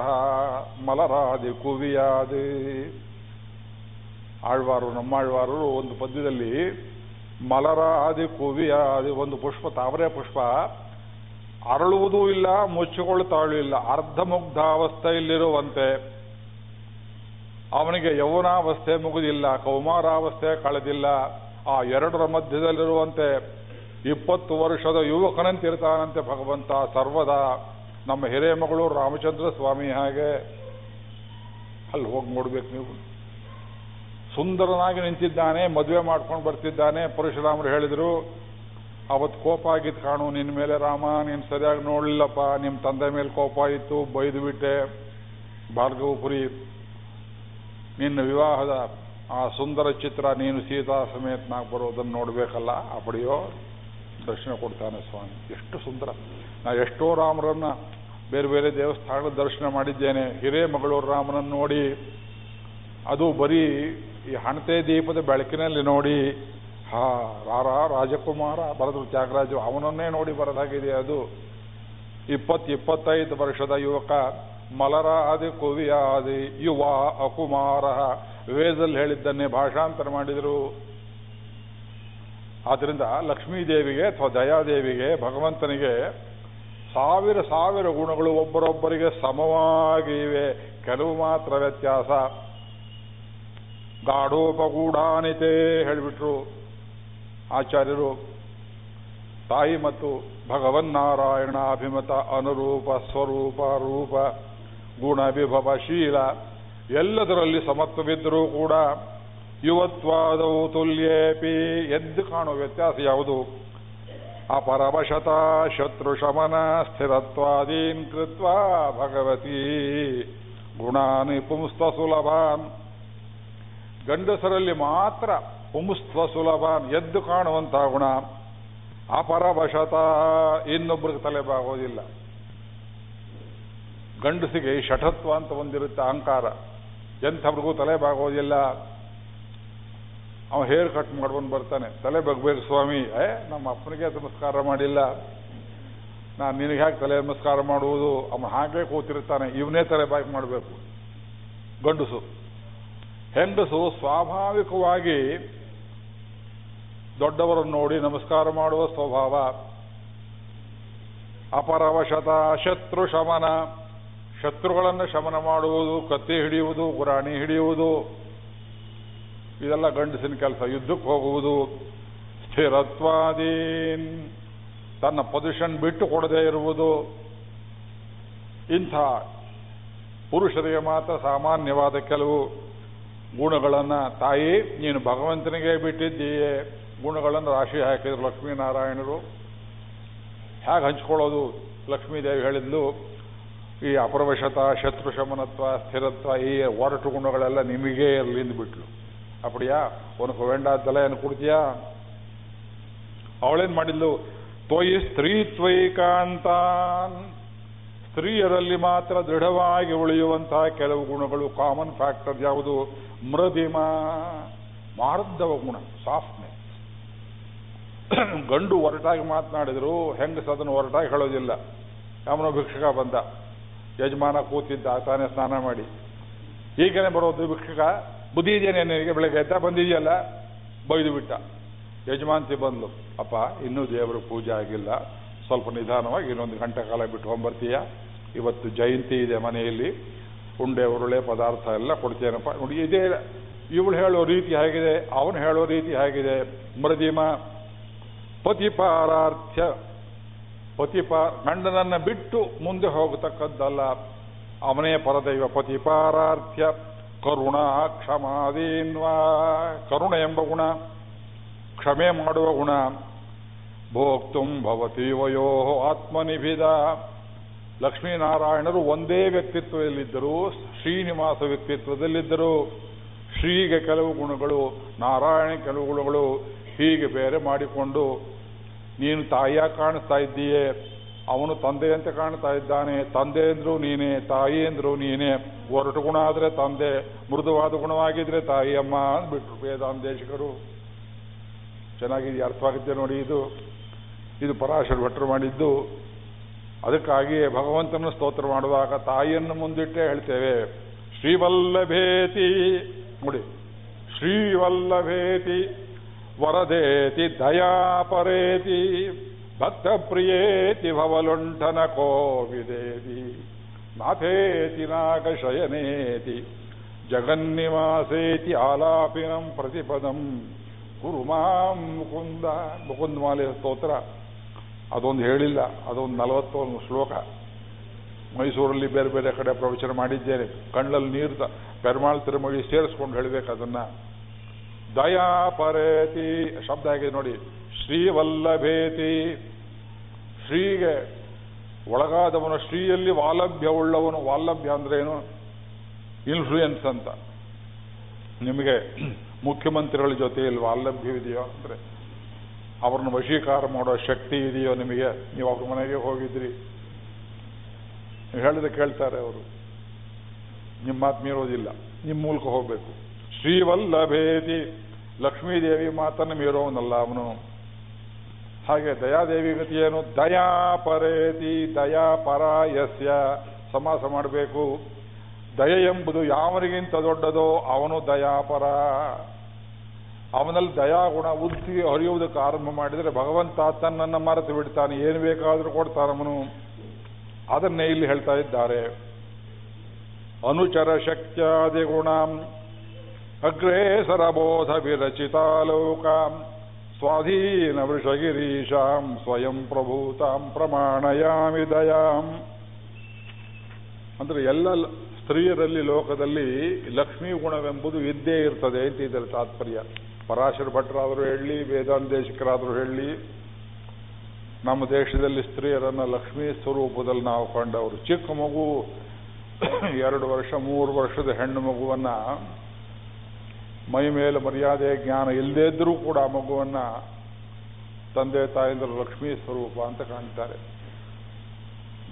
ಮಲರಾದಿ ಕುವಿಯಾದಿ. ಆಳ್ವಾರು ನಮ್ಮಾಳ್ವಾರು ಒಂದು ಪದ್ಯದಲ್ಲಿ, ಮಲರಾದಿ ಕುವಿಯಾದಿ, ಒಂದು ಪುಷ್ಪ, ತಾವರೆ ಪುಷ್ಪ. ಅರಳುವುದೂ ಇಲ್ಲ, ಮುಚ್ಚಿಕೊಳ್ಳುತ್ತಾಳು ಇಲ್ಲ ಅರ್ಧ ಮುಗ್ಧಾವಸ್ಥೆಯಲ್ಲಿರುವಂತೆ ಅವನಿಗೆ ಯೌವನಾವಸ್ಥೆ ಮುಗುದಿಲ್ಲ, ಕೌಮಾರಾವಸ್ಥೆ ಕಳೆದಿಲ್ಲ. ಆ ಎರಡರ ಮಧ್ಯದಲ್ಲಿರುವಂತೆ ಇಪ್ಪತ್ತು ವರ್ಷದ ಯುವಕನಂತಿರ್ತಾನಂತೆ ಭಗವಂತ ಸರ್ವದ ನಮ್ಮ ಹಿರೇಮಗಳು ರಾಮಚಂದ್ರ ಸ್ವಾಮಿ ಹಾಗೆ. ಅಲ್ಲಿ ಹೋಗಿ ನೋಡ್ಬೇಕು ನೀವು. ಸುಂದರನಾಗಿ ನಿಂತಿದ್ದಾನೆ, ಮದುವೆ ಮಾಡ್ಕೊಂಡು ಬರ್ತಿದ್ದಾನೆ, ಪರಶುರಾಮರು ಹೇಳಿದರು ಅವತ್ತು ಕೋಪ ಆಗಿತ್ತು ಕಾಣು ನಿನ್ನ ಮೇಲೆ ರಾಮ, ನೀನು ಸರಿಯಾಗಿ ನೋಡಲಿಲ್ಲಪ್ಪ ನಿಮ್ಮ ತಂದೆ ಮೇಲೆ ಕೋಪ ಇತ್ತು, ಬೈದು ಬಿಟ್ಟೆ, ಭಾರ್ಗವಪುರಿ ನಿನ್ನ ವಿವಾಹದ ಆ ಸುಂದರ ಚಿತ್ರ ನೀನು ಸೀತಾ ಸಮೇತನಾಗಿ ಬರೋದನ್ನು ನೋಡಬೇಕಲ್ಲ, ಆ ಪಡೆಯೋ ದರ್ಶನ ಕೊಡ್ತಾನೆ ಸ್ವಾಮಿ. ಎಷ್ಟು ಸುಂದರ. ನಾ ಎಷ್ಟೋ ರಾಮರನ್ನ ಬೇರೆ ಬೇರೆ ದೇವಸ್ಥಾನದ ದರ್ಶನ ಮಾಡಿದ್ದೇನೆ. ಹಿರೇಮಗಳೂರು ರಾಮನನ್ನು ನೋಡಿ, ಅದು ಬರೀ ಈ ಹಣತೆ ದೀಪದ ಬೆಳಕಿನಲ್ಲಿ ನೋಡಿ, ಹಾ, ರಾರ, ರಾಜಕುಮಾರ ಬರೆದ್ರು ತ್ಯಾಗರಾಜು ಅವನನ್ನೇ ನೋಡಿ ಬರದಾಗಿದೆ ಅದು. ಇಪ್ಪತ್ತು ಇಪ್ಪತ್ತೈದು ವರ್ಷದ ಯುವಕ ಮಲರಾದಿ, ಕುವಿಯಾದಿ, ಯುವ, ಅಕುಮಾರ. ವೇದಲ್ಲಿ ಹೇಳಿದ್ದನ್ನೇ ಭಾಷಾಂತರ ಮಾಡಿದರು. ಆದ್ರಿಂದ ಲಕ್ಷ್ಮೀದೇವಿಗೆ ಅಥವಾ ದಯಾದೇವಿಗೆ, ಭಗವಂತನಿಗೆ ಸಾವಿರ ಸಾವಿರ ಗುಣಗಳು ಒಬ್ಬರೊಬ್ಬರಿಗೆ ಸಮವಾಗಿವೆ. ಕೆಲವು ಮಾತ್ರ ವ್ಯತ್ಯಾಸ. ಗಾಢೋಪಗೂಢಾನಿತೆ ಹೇಳಿಬಿಟ್ರು ಆಚಾರ್ಯರು. ತಾಯಿ ಮತ್ತು ಭಗವನ್ನಾರಾಯಣ ಅಭಿಮತ, ಅನುರೂಪ, ಸ್ವರೂಪ, ರೂಪ. ಗುಣ ವಿಭವ ಶೀಲ. ಎಲ್ಲದರಲ್ಲಿ ಸಮತ್ವವಿದ್ದರೂ ಕೂಡ ಯುವತ್ವಾದವು ತುಲ್ಯೇಪಿ. ಎದ್ದು ಕಾಣುವ ವ್ಯತ್ಯಾಸ ಯಾವುದು? ಅಪರವಶತ ಶತ್ರು ಶಮನ ಸ್ಥಿರತ್ವಾದೀನ್ ಕೃತ್ವ ಭಗವತಿ. ಗುಣಾನಿ ಪುಂಸ್ತ ಸುಲಭಾನ್. ಗಂಡಸರಲ್ಲಿ ಮಾತ್ರ ಪುಂಸ್ತ್ವ ಸುಲಭಾನ್. ಎದ್ದು ಕಾಣುವಂತಹ ಗುಣ. ಅಪರವಶತ. ಇನ್ನೊಬ್ಬರಿಗೆ ತಲೆಬಾಗೋದಿಲ್ಲ ಗಂಡಸಿಗೆ ಈ ಶಠತ್ವ ಅಂತ ಒಂದಿರುತ್ತೆ ಅಹಂಕಾರ. ಎಂಥವ್ರಿಗೂ ತಲೆಬಾಗೋದಿಲ್ಲ ಅವ ಹೇರ್ ಕಟ್ ಮಾಡ್ಕೊಂಡು ಬರ್ತಾನೆ. ತಲೆ ಬಗ್ಬೇಕು ಸ್ವಾಮಿ. ಏ, ನಮ್ಮ ಅಪ್ಪನಿಗೆ ನಮಸ್ಕಾರ ಮಾಡಿಲ್ಲ. ನಾನು ನಿನಗೆ ಹೇಗೆ ತಲೆ ನಮಸ್ಕಾರ ಮಾಡುವುದು? ಅವನು ಹಾಗೆ ಕೂತಿರ್ತಾನೆ. ಇವನೇ ತಲೆ ಬಾಯಿ ಮಾಡಬೇಕು. ಗಂಡಸು. ಹೆಂಗಸು ಸ್ವಾಭಾವಿಕವಾಗಿ ದೊಡ್ಡವರನ್ನು ನೋಡಿ ನಮಸ್ಕಾರ ಮಾಡುವ ಸ್ವಭಾವ. ಅಪರವಶತ ಶತ್ರು ಶಮನ. ಶತ್ರುಗಳನ್ನು ಶಮನ ಮಾಡುವುದು, ಕತ್ತಿ ಹಿಡಿಯುವುದು, ಗುರಾಣಿ ಹಿಡಿಯುವುದು, ಇದೆಲ್ಲ ಗಂಡಸಿನ ಕೆಲಸ, ಯುದ್ಧಕ್ಕೆ ಹೋಗುವುದು. ಸ್ಥಿರತ್ವಾದೀನ್. ತನ್ನ ಪೊಸಿಷನ್ ಬಿಟ್ಟು ಕೊಡದೇ ಇರುವುದು. ಇಂಥ ಪುರುಷರಿಗೆ ಮಾತ್ರ ಸಾಮಾನ್ಯವಾದ ಕೆಲವು ಗುಣಗಳನ್ನು, ತಾಯಿ, ನೀನು ಭಗವಂತನಿಗೆ ಬಿಟ್ಟಿದ್ದೀಯೇ, ಗುಣಗಳನ್ನು ರಾಶಿ ಹಾಕಿದ್ರು ಲಕ್ಷ್ಮೀನಾರಾಯಣರು. ಹೇಗೆ ಹಂಚ್ಕೊಳ್ಳೋದು? ಲಕ್ಷ್ಮೀದೇವಿ ಹೇಳಿದ್ಲು ಈ ಅಪರವಶತ ಶತ್ರು ಶಮನತ್ವ ಸ್ಥಿರತ್ವ, ಈ ಒರಟು ಗುಣಗಳೆಲ್ಲ ನಿಮಗೇ ಇರಲಿಂದ ಬಿಟ್ಲು. ಅಪಡಿಯಾ ಉನಕು ತಲೆ ಏನು ಕೊಡ್ತೀಯಾ? ಅವಳೇನ್ ಮಾಡಿದ್ಲು? ತ್ವಯಿ ಸ್ತ್ರೀತ್ವೈಕಾಂತಾನ್ ಸ್ತ್ರೀಯರಲ್ಲಿ ಮಾತ್ರ ದೃಢವಾಗಿ ಉಳಿಯುವಂತಹ ಕೆಲವು ಗುಣಗಳು ಕಾಮನ್ ಫ್ಯಾಕ್ಟರ್ ಯಾವುದು? ಮೃದಿಮ ಮಾರ್ಧವ ಗುಣ ಸಾಫ್ಟ್ನೆಸ್ ಗಂಡು ಒರಟಾಗಿ ಮಾತನಾಡಿದ್ರು, ಹೆಂಗಸ ಅದನ್ನು ಒರಟಾಗಿ ಹೇಳೋದಿಲ್ಲ. ಯಾವನೋ ಭಿಕ್ಷಕ ಬಂದ. ಯಜಮಾನ ಕೂತಿದ್ದ, ತಾನೇ ಸ್ನಾನ ಮಾಡಿ. ಈಗಲೇ ಬರೋದು ಭಿಕ್ಷಕ ಬುದ್ಧಿ ಇದೆಯೇ ನಿನಗೆ ಬೆಳಗ್ಗೆ ಎದ್ದ, ಬಂದಿದೆಯಲ್ಲ? ಬೈದು ಬಿಟ್ಟ. ಯಜಮಾಂತಿ ಬಂದ್ಲು, ಅಪ್ಪ, ಇನ್ನೂ ದೇವರ ಪೂಜೆ ಆಗಿಲ್ಲ. ಸ್ವಲ್ಪ ನಿಧಾನವಾಗಿ ಇನ್ನೊಂದು ಗಂಟೆ ಕಾಲ ಬಿಟ್ಟು ಹೋಗ್ಬರ್ತೀಯ ಇವತ್ತು ಜಯಂತಿ ಇದೆ ಮನೆಯಲ್ಲಿ. ಉಂಡೆ, ಉರುಳೆ, ಪದಾರ್ಥ ಎಲ್ಲ ಕೊಡ್ತೇನಪ್ಪ. ನೋಡಿ, ಇದೇ ಇವಳು ಹೇಳೋ ರೀತಿ ಹೇಗಿದೆ, ಅವನು ಹೇಳೋ ರೀತಿ ಹೇಗಿದೆ. ಮೃದಿಮ ಪತಿಪಾರಾರ್ಥ್ಯ ಪತಿಪ ಗಂಡನನ್ನು ಬಿಟ್ಟು ಮುಂದೆ ಹೋಗತಕ್ಕದ್ದಲ್ಲ. ಅವನೇ ಪರದೈವ ಪತಿಪಾರಾರ್ಥ್ಯ ಕರುಣ ಕ್ಷಮಾದೀನ್ವಾ ಕರುಣ ಎಂಬ ಗುಣ. ಕ್ಷಮೆ ಮಾಡುವ ಗುಣ. ಭೋಕ್ತುಂ ಭವತಿ ವಯೋ ಆತ್ಮನಿಭಿದ. ಲಕ್ಷ್ಮೀನಾರಾಯಣರು ಒಂದೇ ವ್ಯಕ್ತಿತ್ವದಲ್ಲಿದ್ದರು, ಶ್ರೀನಿವಾಸ ವ್ಯಕ್ತಿತ್ವದಲ್ಲಿದ್ದರು. ಶ್ರೀಗೆ ಕೆಲವು ಗುಣಗಳು ನಾರಾಯಣ ಕೆಲವು ಗುಣಗಳು ಹೀಗೆ ಬೇರೆ ಮಾಡಿಕೊಂಡು ನೀನು ತಾಯಿಯ ಕಾಣಿಸ್ತಾ ಇದ್ದೀಯೇ? ಅವನು ತಂದೆಯಂತೆ ಕಾಣ್ತಾ ಇದ್ದಾನೆ. ತಂದೆ ಅಂದ್ರು ನೀನೇ, ತಾಯಿ ಅಂದ್ರು ನೀನೇ. ಒರಟು ಗುಣ ಆದ್ರೆ ತಂದೆ, ಮೃದುವಾದ ಗುಣವಾಗಿದ್ರೆ ತಾಯಿ ಅಮ್ಮ ಅಂದ್ಬಿಟ್ರು ವೇದಾಂದೇಶಿಕರು ಚೆನ್ನಾಗಿ ಅರ್ಥವಾಗುತ್ತೆ ನೋಡಿ ಇದು. ಇದು ಪರಾಶರ ಭಟ್ರು ಮಾಡಿದ್ದು. ಅದಕ್ಕಾಗಿಯೇ ಭಗವಂತನ ಸ್ತೋತ್ರ ಮಾಡುವಾಗ ತಾಯಿಯನ್ನು ಮುಂದಿಟ್ಟೇ ಹೇಳ್ತೇವೆ. ಶ್ರೀವಲ್ಲಭೇತಿ. ನೋಡಿ, ಶ್ರೀವಲ್ಲಭೇತಿ. ವರದೇತಿ ದಯಾಪರೇತಿ ಭಕ್ತ ಪ್ರಿಯೇತಿ ಭವಲುಂಠನ ಕೋವಿದೇತಿ, ನಾಥೇತಿ ನಾಗಶಯನೇತಿ, ಜಗನ್ನಿವಾಸೇತಿ ಆಲಾಪಿನಂ ಪ್ರತಿಪದಂ, ಕುರುಮಾಂ ಮುಕುಂದ, ಮುಕುಂದಮಾಲೆ ಸ್ತೋತ್ರ. ಅದೊಂದು ಹೇಳಿಲ್ಲ, ಅದೊಂದು ನಲವತ್ತೊಂದು ಶ್ಲೋಕ. ಮೈಸೂರಲ್ಲಿ ಬೇರೆ ಬೇರೆ ಕಡೆ ಪ್ರವಚನ ಮಾಡಿದ್ದೇನೆ. ಕಣ್ಣಲ್ಲಿ ನೀರು ಪೆರ್ಮಾಳ್ ತಿರುಮಳಿ ಸೇರಿಸ್ಕೊಂಡು ಹೇಳಬೇಕು ಅದನ್ನ. ದಯಾ ಪರೇತಿ ಶಬ್ದ ಆಗಿದೆ ನೋಡಿ. ಶ್ರೀವಲ್ಲಭೇತಿ. ಶ್ರೀಗೆ ಒಳಗಾದವನು, ಶ್ರೀಯಲ್ಲಿ ವಾಲಭ್ಯವುಳ್ಳವನು ವಾಲಭ್ಯ ಅಂದ್ರೆ ಏನು? ಇನ್ಫ್ಲೂಯೆನ್ಸ್ ಅಂತ. ನಿಮಗೆ ಮುಖ್ಯಮಂತ್ರಿಗಳ ಜೊತೆಯಲ್ಲಿ ವಾಲಭ್ಯವಿದೆಯೋ ಅಂದ್ರೆ, ಅವ್ರನ್ನ ವಶೀಕಾರ ಮಾಡೋ ಶಕ್ತಿ ಇದೆಯೋ ನಿಮಗೆ? ನೀವು ಅವ್ರ ಮನೆಗೆ ಹೋಗಿದ್ರಿ. ಹೇಳಿದ್ರೆ ಹೇಳಿದ ಕೇಳ್ತಾರೆ ಅವರು. ನಿಮ್ಮ ಮಾತು ಮೀರೋದಿಲ್ಲ. ನಿಮ್ಮ ಮೂಲಕ ಹೋಗಬೇಕು. ಶ್ರೀವಲ್ಲಭೇತಿ ಲಕ್ಷ್ಮೀದೇವಿ ಮಾತನ್ನು ಮೀರೋವನಲ್ಲ ಅವನು. ಹಾಗೆ ದಯಾದೇವಿ ಗತಿ ಏನು ದಯಾ ಪರೇತಿ ದಯಾ ಪರಾಯಸ್ಯ. ಸಮಾಸ ಮಾಡಬೇಕು. ದಯೆ ಎಂಬುದು ಯಾವನಿಗಿಂತ ದೊಡ್ಡದೋ ಅವನು ದಯಾಪರ. ಅವನಲ್ಲಿ ದಯಾಗುಣ ಉದ್ದಿ ಹರಿಯುವುದಕ್ಕೆ ಆರಂಭ ಮಾಡಿದರೆ ಭಗವಂತ ತನ್ನನ್ನು ಮರೆತು ಬಿಡ್ತಾನೆ. ಏನು ಬೇಕಾದರೂ ಕೊಡ್ತಾನವನು ಅದನ್ನೇ ಇಲ್ಲಿ ಹೇಳ್ತಾ ಇದ್ದಾರೆ. ಅನುಚರ ಶಕ್ತ್ಯಾದಿ ಗುಣಾಂ ಅಗ್ರೇಸರ ಬೋಧ ವಿರಚಿತಾಲೋಕಾಂ ಸ್ವಾಧೀನ ವೃಷಗಿರೀಶಾಂ ಸ್ವಯಂ ಪ್ರಭೂತಾಂ ಪ್ರಮಾಣಯಾಮಿ ದಯಾಂ ಅಂದ್ರೆ ಎಲ್ಲ ಸ್ತ್ರೀಯರಲ್ಲಿ ಲೋಕದಲ್ಲಿ ಲಕ್ಷ್ಮೀ ಗುಣವೆಂಬುದು ಇದ್ದೇ ಇರ್ತದೆ ಅಂತ ಇದರ ತಾತ್ಪರ್ಯ. ಪರಾಶರ ಭಟ್ರಾದರೂ ಹೇಳಿ ವೇದಾಂತೇಶಕರಾದರೂ ಹೇಳಿ ನಮ್ಮ ದೇಶದಲ್ಲಿ ಸ್ತ್ರೀಯರನ್ನ ಲಕ್ಷ್ಮೀ ಸ್ವರೂಪದಲ್ಲಿ ನಾವು ಕಂಡವರು. ಚಿಕ್ಕ ಮಗು ಎರಡು ವರ್ಷ, ಮೂರು ವರ್ಷದ ಹೆಣ್ಣು ಮಗುವನ್ನ ಮೈ ಮೇಲೆ ಮರ್ಯಾದೆ ಜ್ಞಾನ ಇಲ್ಲದೇ ಇದ್ರೂ ಕೂಡ ಮಗುವನ್ನ ತಂದೆ ತಾಯಿಂದರು ಲಕ್ಷ್ಮೀ ಸ್ವರೂಪ ಅಂತ ಕಾಣ್ತಾರೆ.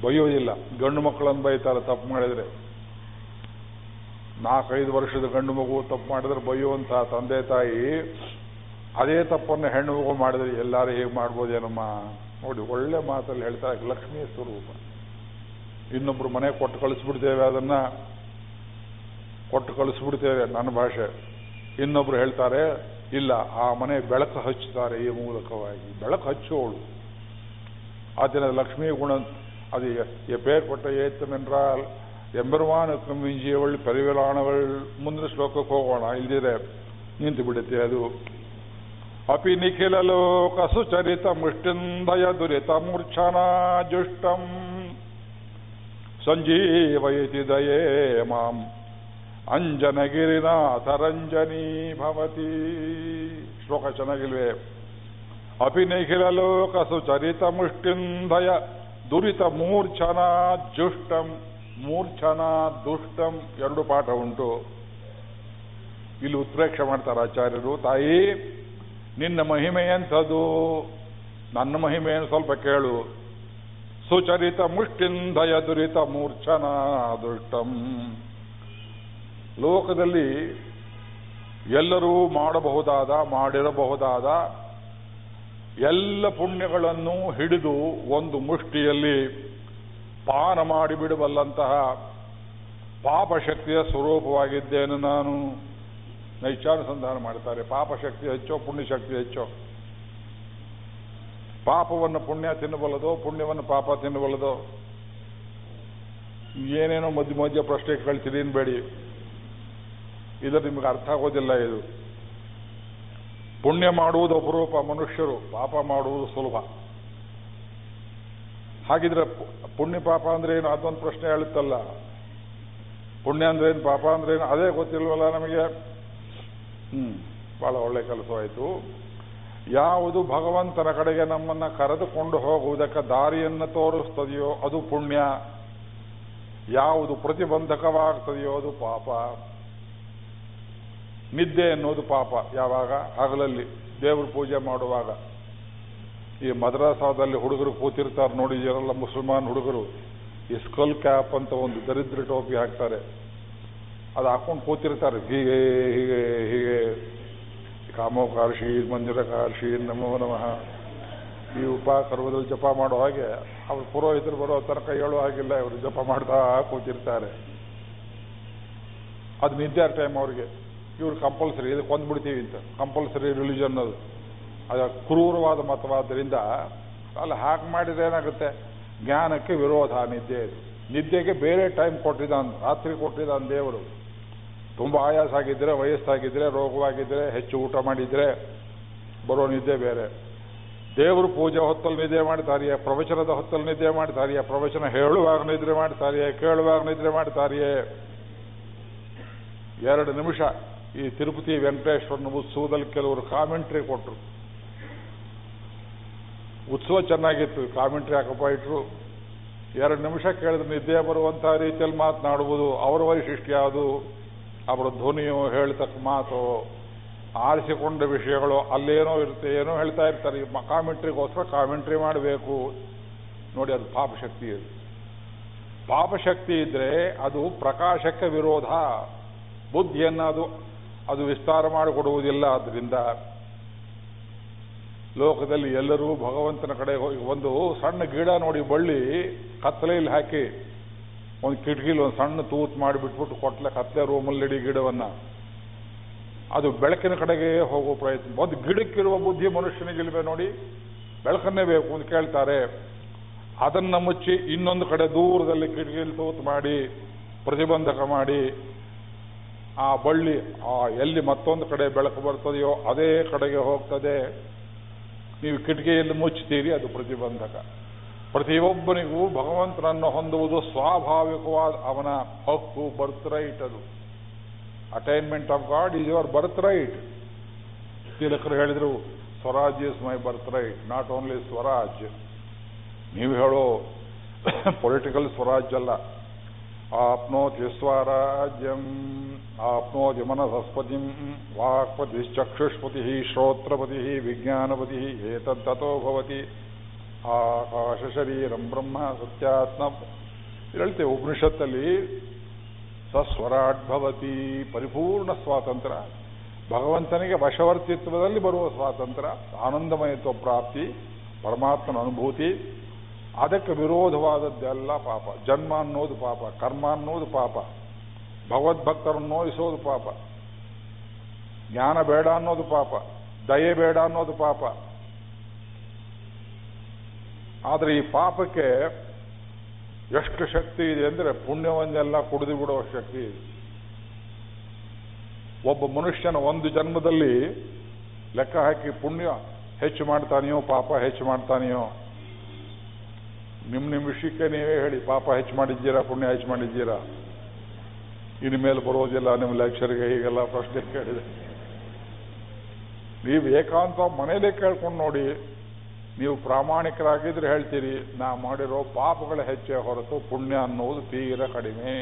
ಬೈಯೋದಿಲ್ಲ ಗಂಡು ಮಕ್ಕಳನ್ನು ಬೈತಾರೆ ತಪ್ಪು ಮಾಡಿದ್ರೆ. ನಾಲ್ಕೈದು ವರ್ಷದ ಗಂಡು ಮಗು ತಪ್ಪು ಮಾಡಿದ್ರೆ ಬೈಯುವಂತಹ ತಂದೆ ತಾಯಿ ಅದೇ ತಪ್ಪನ್ನು ಹೆಣ್ಣು ಮಗು ಮಾಡಿದ್ರೆ ಎಲ್ಲರೂ ಹೇಗೆ ಮಾಡ್ಬೋದೇನಮ್ಮ? ನೋಡಿ, ಒಳ್ಳೆ ಮಾತಲ್ಲಿ ಹೇಳ್ತಾರೆ ಲಕ್ಷ್ಮೀ ಸ್ವರೂಪ. ಇನ್ನೊಬ್ರು ಮನೆ ಕೊಟ್ಟು ಕಳಿಸ್ಬಿಡ್ತೇವೆ ಅದನ್ನ. ಕೊಟ್ಟು ಕಳಿಸ್ಬಿಡ್ತೇವೆ ನನ್ನ ಭಾಷೆ. ಇನ್ನೊಬ್ರು ಹೇಳ್ತಾರೆ ಇಲ್ಲ ಆ ಮನೆ ಬೆಳಕು ಹಚ್ಚುತ್ತಾರೆ ಈ ಮೂಲಕವಾಗಿ ಬೆಳಕು ಹಚ್ಚೋಳು ಆದಿನ ಲಕ್ಷ್ಮೀ ಗುಣ அது எப்பேற்பட்ட ஏத்தம் என்றால் ಎಂಬೆರುವಾನಕ್ಕಂ ವಿಂಜಿಯವಳು ಪರಿವಿಲಾಣವಳು ಮುಂದಿನ ಶ್ಲೋಕಕ್ಕೆ ಹೋಗೋಣ ಇಲ್ದಿರೆ ನಿಂತು ಬಿಡುತ್ತೆ ಅದು ಅಪಿ ನಿಖಿಲ ಲೋಕ ಸುಚರಿತ ಮುಷ್ಟಿಂದಯ ದುರಿತ ಮೂರ್ಛನಾ ಜುಷ್ಟಂ ಸಂಜೀವಯತಿ ದಯೇ ಮಾಂ ಅಂಜನಗಿರಿನಾಥ ಸರಂಜನೀ ಭವತಿ. ಶ್ಲೋಕ ಚೆನ್ನಾಗಿಲ್ವೇ? ಅಪಿ ನಿಖಿಲ ಲೋಕ ಸುಚರಿತ ಮುಷ್ಟಿಂಧಯ ದುರಿತ ಮೂರ್ಛನ ಜುಷ್ಟಂ ಮೂರ್ಛನ ದುಷ್ಟಂ ಎರಡು ಪಾಠ ಉಂಟು. ಇಲ್ಲಿ ಉತ್ಪ್ರೇಕ್ಷೆ ಮಾಡ್ತಾರೆ ಆಚಾರ್ಯರು, ತಾಯಿ, ನಿನ್ನ ಮಹಿಮೆ ನನ್ನ ಮಹಿಮೆಯನ್ನು ಸ್ವಲ್ಪ ಕೇಳು. ಸುಚರಿತ ಮುಷ್ಠಿಂಧಯ ದುರಿತ ಮೂರ್ಛನ ದುಷ್ಟಂ ಲೋಕದಲ್ಲಿ ಎಲ್ಲರೂ ಮಾಡಬಹುದಾದ, ಮಾಡಿರಬಹುದಾದ ಎಲ್ಲ ಪುಣ್ಯಗಳನ್ನು ಹಿಡಿದು ಒಂದು ಮುಷ್ಟಿಯಲ್ಲಿ ಪಾನ ಮಾಡಿಬಿಡಬಲ್ಲಂತಹ ಪಾಪಶಕ್ತಿಯ ಸ್ವರೂಪವಾಗಿದ್ದೇನೆ ನಾನು. ನೈಚಾನುಸಂಧಾನ ಮಾಡ್ತಾರೆ ಪಾಪಶಕ್ತಿ ಹೆಚ್ಚೋ, ಪುಣ್ಯಶಕ್ತಿ ಹೆಚ್ಚೋ. ಪಾಪವನ್ನು ಪುಣ್ಯ ತಿನ್ನಬಲ್ಲದೋ, ಪುಣ್ಯವನ್ನು ಪಾಪ ತಿನ್ನಬಲ್ಲದೋ? ಏನೇನೋ ಮಧ್ಯ ಮಧ್ಯ ಪ್ರಶ್ನೆ ಕೇಳ್ತೀನಿ ಇದು ನಿಮಗೆ ಅರ್ಥ ಆಗೋದಿಲ್ಲ ಇದು. ಪುಣ್ಯ ಮಾಡುವುದು ಅಪರೂಪ, ಮನುಷ್ಯರು ಪಾಪ ಮಾಡುವುದು ಸುಲಭ. ಹಾಗಿದ್ರೆ ಪುಣ್ಯ ಪಾಪ ಅಂದ್ರೆ ಏನು? ಅದೊಂದು ಪ್ರಶ್ನೆ ಹೇಳುತ್ತಲ್ಲ ಪುಣ್ಯ ಅಂದ್ರೆ ಏನು? ಪಾಪ ಅಂದ್ರೆ ಏನು? ಅದೇ ಗೊತ್ತಿಲ್ವಲ್ಲ ನಮಗೆ? ಹ್ಮ್, ಬಹಳ ಒಳ್ಳೆ ಕೆಲಸವಾಯಿತು. ಯಾವುದು ಭಗವಂತನ ಕಡೆಗೆ ನಮ್ಮನ್ನ ಕರೆದುಕೊಂಡು ಹೋಗುವುದಕ್ಕೆ ದಾರಿಯನ್ನು ತೋರಿಸ್ತದೆಯೋ ಅದು ಪುಣ್ಯ. ಯಾವುದು ಪ್ರತಿಬಂಧಕವಾಗ್ತದೆಯೋ ಅದು ಪಾಪ. ನಿದ್ದೆ ಅನ್ನೋದು ಪಾಪ. ಯಾವಾಗ? ಹಗಲಲ್ಲಿ ದೇವ್ರ ಪೂಜೆ ಮಾಡುವಾಗ. ಈ ಮದ್ರಾಸಾದಲ್ಲಿ ಹುಡುಗರು ಕೂತಿರ್ತಾರೆ ನೋಡಿದಿರಲ್ಲ ಮುಸಲ್ಮಾನ್ ಹುಡುಗರು. ಈ ಸ್ಕಲ್ ಕ್ಯಾಪ್ ಅಂತ ಒಂದು ದರಿದ್ರ ಟೋಪಿ ಹಾಕ್ತಾರೆ. ಅದು ಹಾಕೊಂಡು ಕೂತಿರ್ತಾರೆ. ಹೀಗೆ ಹೀಗೆ ಹೀಗೆ. ಕಾಮೋ ಮಂಜುರಕಾರ್ಷಿ ಕಾರ್ಷಿ ನಮೋ ನಮಃ. ಈ ಉಪಕರ್ಮದಲ್ಲಿ ಜಪ ಮಾಡೋ ಹಾಗೆ ಅವ್ರು ಪುರೋಹಿತರು ಬರೋ ತನಕ ಹೇಳೋ ಹಾಗಿಲ್ಲ. ಇವರು ಜಪ ಮಾಡ್ತಾ ಕೂತಿರ್ತಾರೆ. ಅದು ನಿದ್ದೆ ಟೈಮ್ ಅವ್ರಿಗೆ. ಇವ್ರು ಕಂಪಲ್ಸರಿ ಇದು ಕೊಂದ್ಬಿಡ್ತೀವಿ ಅಂತ. ಕಂಪಲ್ಸರಿ ರಿಲಿಜನ್ ಅದು. ಅದು ಕ್ರೂರವಾದ ಮತವಾದ್ದರಿಂದ ಅಲ್ಲಿ, ಹಾಗೆ ಮಾಡಿದ್ರೆ ಏನಾಗುತ್ತೆ? ಜ್ಞಾನಕ್ಕೆ ವಿರೋಧ, ನಿದ್ದೆ ನಿದ್ದೆಗೆ ಬೇರೆ ಟೈಮ್ ಕೊಟ್ಟಿದ್ದಾನೆ ರಾತ್ರಿ ಕೊಟ್ಟಿದ್ದಾನೆ ದೇವರು. ತುಂಬ ಆಯಾಸ ಆಗಿದ್ರೆ ವಯಸ್ಸಾಗಿದ್ರೆ ರೋಗವಾಗಿದ್ರೆ ಹೆಚ್ಚು ಊಟ ಮಾಡಿದ್ರೆ ಬರೋ ನಿದ್ದೆ ಬೇರೆ. ದೇವರು ಪೂಜೆ ಹೊತ್ತಲ್ಲಿ ನಿದ್ದೆ ಮಾಡ್ತಾರಿಯೇ? ಪ್ರವಚನದ ಹೊತ್ತಲ್ಲಿ ನಿದ್ದೆ ಮಾಡ್ತಾರಿಯೇ? ಪ್ರವಚನ ಹೇಳುವಾಗ ನಿದ್ರೆ ಮಾಡ್ತಾರಿಯೇ? ಕೇಳುವಾಗ ನಿದ್ರೆ ಮಾಡ್ತಾರಿಯೇ? ಎರಡು ನಿಮಿಷ. ಈ ತಿರುಪತಿ ವೆಂಕಟೇಶ್ವರನ ಉತ್ಸವದಲ್ಲಿ ಕೆಲವರು ಕಾಮೆಂಟ್ರಿ ಕೊಟ್ಟರು ಉತ್ಸವ ಚೆನ್ನಾಗಿತ್ತು ಕಾಮೆಂಟ್ರಿ ಹಾಕಪ್ಪ ಇಟ್ರು. ಎರಡು ನಿಮಿಷ ಕೇಳಿದ್ರೆ, ನಿದ್ದೆ ಬರುವಂತ ರೀತಿಯಲ್ಲಿ ಮಾತನಾಡುವುದು, ಅವರ ವೈಶಿಷ್ಟ್ಯ ಯಾವುದು? ಅವರ ಧ್ವನಿಯು ಹೇಳ್ತಕ್ಕ ಮಾತು? ಆರಿಸಿಕೊಂಡ ವಿಷಯಗಳು ಅಲ್ಲೇನೋ ಇರುತ್ತೆ, ಏನೋ ಹೇಳ್ತಾ ಇರ್ತಾರೆ. ಕಾಮೆಂಟ್ರಿಗೋಸ್ಕರ ಕಾಮೆಂಟ್ರಿ ಮಾಡಬೇಕು. ನೋಡಿ, ಅದು ಪಾಪಶಕ್ತಿ ಇದೆ ಪಾಪಶಕ್ತಿ ಇದ್ರೆ ಅದು ಪ್ರಕಾಶಕ್ಕೆ ವಿರೋಧ. ಬುದ್ಧಿಯನ್ನು ಅದು ಅದು ವಿಸ್ತಾರ ಮಾಡಿಕೊಡುವುದಿಲ್ಲ. ಆದ್ದರಿಂದ ಲೋಕದಲ್ಲಿ ಎಲ್ಲರೂ ಭಗವಂತನ ಕಡೆ ಹೋಗಿ ಒಂದು ಸಣ್ಣ ಗಿಡ ನೋಡಿ ಬಳ್ಳಿ ಕತ್ತಲೆಯಲ್ಲಿ ಹಾಕಿ ಒಂದು ಕಿಟಕಿಲಿ ಒಂದು ಸಣ್ಣ ತೂತ್ ಮಾಡಿಬಿಟ್ಬಿಟ್ಟು ಕೊಟ್ಲೆ ಕತ್ತಲೆ ರೂಮಲ್ಲಿ ಇಡೀ ಗಿಡವನ್ನ. ಅದು ಬೆಳಕಿನ ಕಡೆಗೆ ಹೋಗೋ ಪ್ರಯತ್ನ. ಒಂದು ಗಿಡಕ್ಕಿರುವ ಬುದ್ಧಿ ಮನುಷ್ಯನಿಗಿಲ್ವೇ ನೋಡಿ? ಬೆಳಕನ್ನೇ ಬೇಕು ಅಂತ ಕೇಳ್ತಾರೆ. ಅದನ್ನ ಮುಚ್ಚಿ ಇನ್ನೊಂದು ಕಡೆ ದೂರದಲ್ಲಿ ಕಿಟಕಿಲಿ ತೂತು ಮಾಡಿ, ಪ್ರತಿಬಂಧಕ ಮಾಡಿ ಆ ಬಳ್ಳಿ, ಆ ಎಲ್ಲಿ ಮತ್ತೊಂದು ಕಡೆ ಬೆಳಕು ಬರ್ತದೆಯೋ ಅದೇ ಕಡೆಗೆ ಹೋಗ್ತದೆ. ನೀವು ಕಿಟಕಿಯಲ್ಲಿ ಮುಚ್ಚುತ್ತೀರಿ ಅದು ಪ್ರತಿಬಂಧಕ. ಪ್ರತಿಯೊಬ್ಬನಿಗೂ ಭಗವಂತನನ್ನು ಹೊಂದುವುದು ಸ್ವಾಭಾವಿಕವಾದ ಅವನ ಹಕ್ಕು ಬರ್ತ್ ರೈಟ್ ಅದು. Attainment of God is your birthright ತಿಲಕರು ಹೇಳಿದರು, swaraj is my birthright not only swaraj. ನೀವು ಹೇಳೋ ಪೊಲಿಟಿಕಲ್ ಸ್ವರಾಜ್ ಅಲ್ಲ. ಆಪ್ನೋತಿ स्वराज्यम् आप्नोति मनसस्पतिम् वाक्पतिश्चक्षुष्पतिः श्रोत्रपतिः विज्ञानपतिः ವಿಜ್ಞಾನಪತಿ भवति ಭವತಿ ब्रह्म ಸತ್ಯಾತ್ಮ. ಹೇಳ್ತೇವೆ ಉಪನಿಷತ್ತಲ್ಲಿ ಸಸ್ವರಾಡ್ಭವತಿ ಪರಿಪೂರ್ಣ ಸ್ವಾತಂತ್ರ್ಯ ಭಗವಂತನಿಗೆ ವಶವರ್ತಿತ್ವದಲ್ಲಿ ಬರುವ ಸ್ವಾತಂತ್ರ್ಯ ಆನಂದಮಯತ್ವ ಪ್ರಾಪ್ತಿ, ಪರಮಾತ್ಮನ ಅನುಭೂತಿ ಅದಕ್ಕೆ ವಿರೋಧವಾದದ್ದೆಲ್ಲ ಪಾಪ. ಜನ್ಮ ಅನ್ನೋದು ಪಾಪ, ಕರ್ಮ ಅನ್ನೋದು ಪಾಪ. ಭಗವದ್ಭಕ್ತರನ್ನು ನೋಯಿಸೋದು ಪಾಪ. ಜ್ಞಾನ ಬೇಡ ಅನ್ನೋದು ಪಾಪ. ದಯೆ ಬೇಡ ಅನ್ನೋದು ಪಾಪ. ಆದರೆ ಈ ಪಾಪಕ್ಕೆ ಎಷ್ಟು ಶಕ್ತಿ ಇದೆ ಅಂದರೆ ಪುಣ್ಯವನ್ನೆಲ್ಲ ಕುಡಿದು ಬಿಡುವ ಶಕ್ತಿ ಇದೆ. ಒಬ್ಬ ಮನುಷ್ಯನ ಒಂದು ಜನ್ಮದಲ್ಲಿ ಲೆಕ್ಕ ಹಾಕಿ ಪುಣ್ಯ ಹೆಚ್ಚು ಮಾಡ್ತಾನೆಯೋ, ಪಾಪ ಹೆಚ್ಚು ಮಾಡ್ತಾನೆಯೋ ನಿಮ್ಮ ನಿಮ್ಮ ವಿಷಯಕ್ಕೆ ನೀವೇ ಹೇಳಿ. ಪಾಪ ಹೆಚ್ಚು ಮಾಡಿದ್ದೀರಾ, ಪುಣ್ಯ ಹೆಚ್ಚು ಮಾಡಿದ್ದೀರಾ? ಇನ್ನು ಮೇಲೆ ಬರೋದಿಲ್ಲ ನಿಮ್ಮ ಲೆಕ್ಚರ್ಗೆ ಹೀಗೆಲ್ಲ ಪ್ರಶ್ನೆ ಕೇಳಿದೆ. ನೀವು ಏಕಾಂತ ಮನೇಲೇ ಕೇಳ್ಕೊಂಡು ನೋಡಿ, ನೀವು ಪ್ರಾಮಾಣಿಕರಾಗಿದ್ರೆ ಹೇಳ್ತೀರಿ, ನಾ ಮಾಡಿರೋ ಪಾಪಗಳ ಹೆಚ್ಚೆ ಹೊರತು ಪುಣ್ಯ ಅನ್ನೋದು ತೀರ ಕಡಿಮೆ.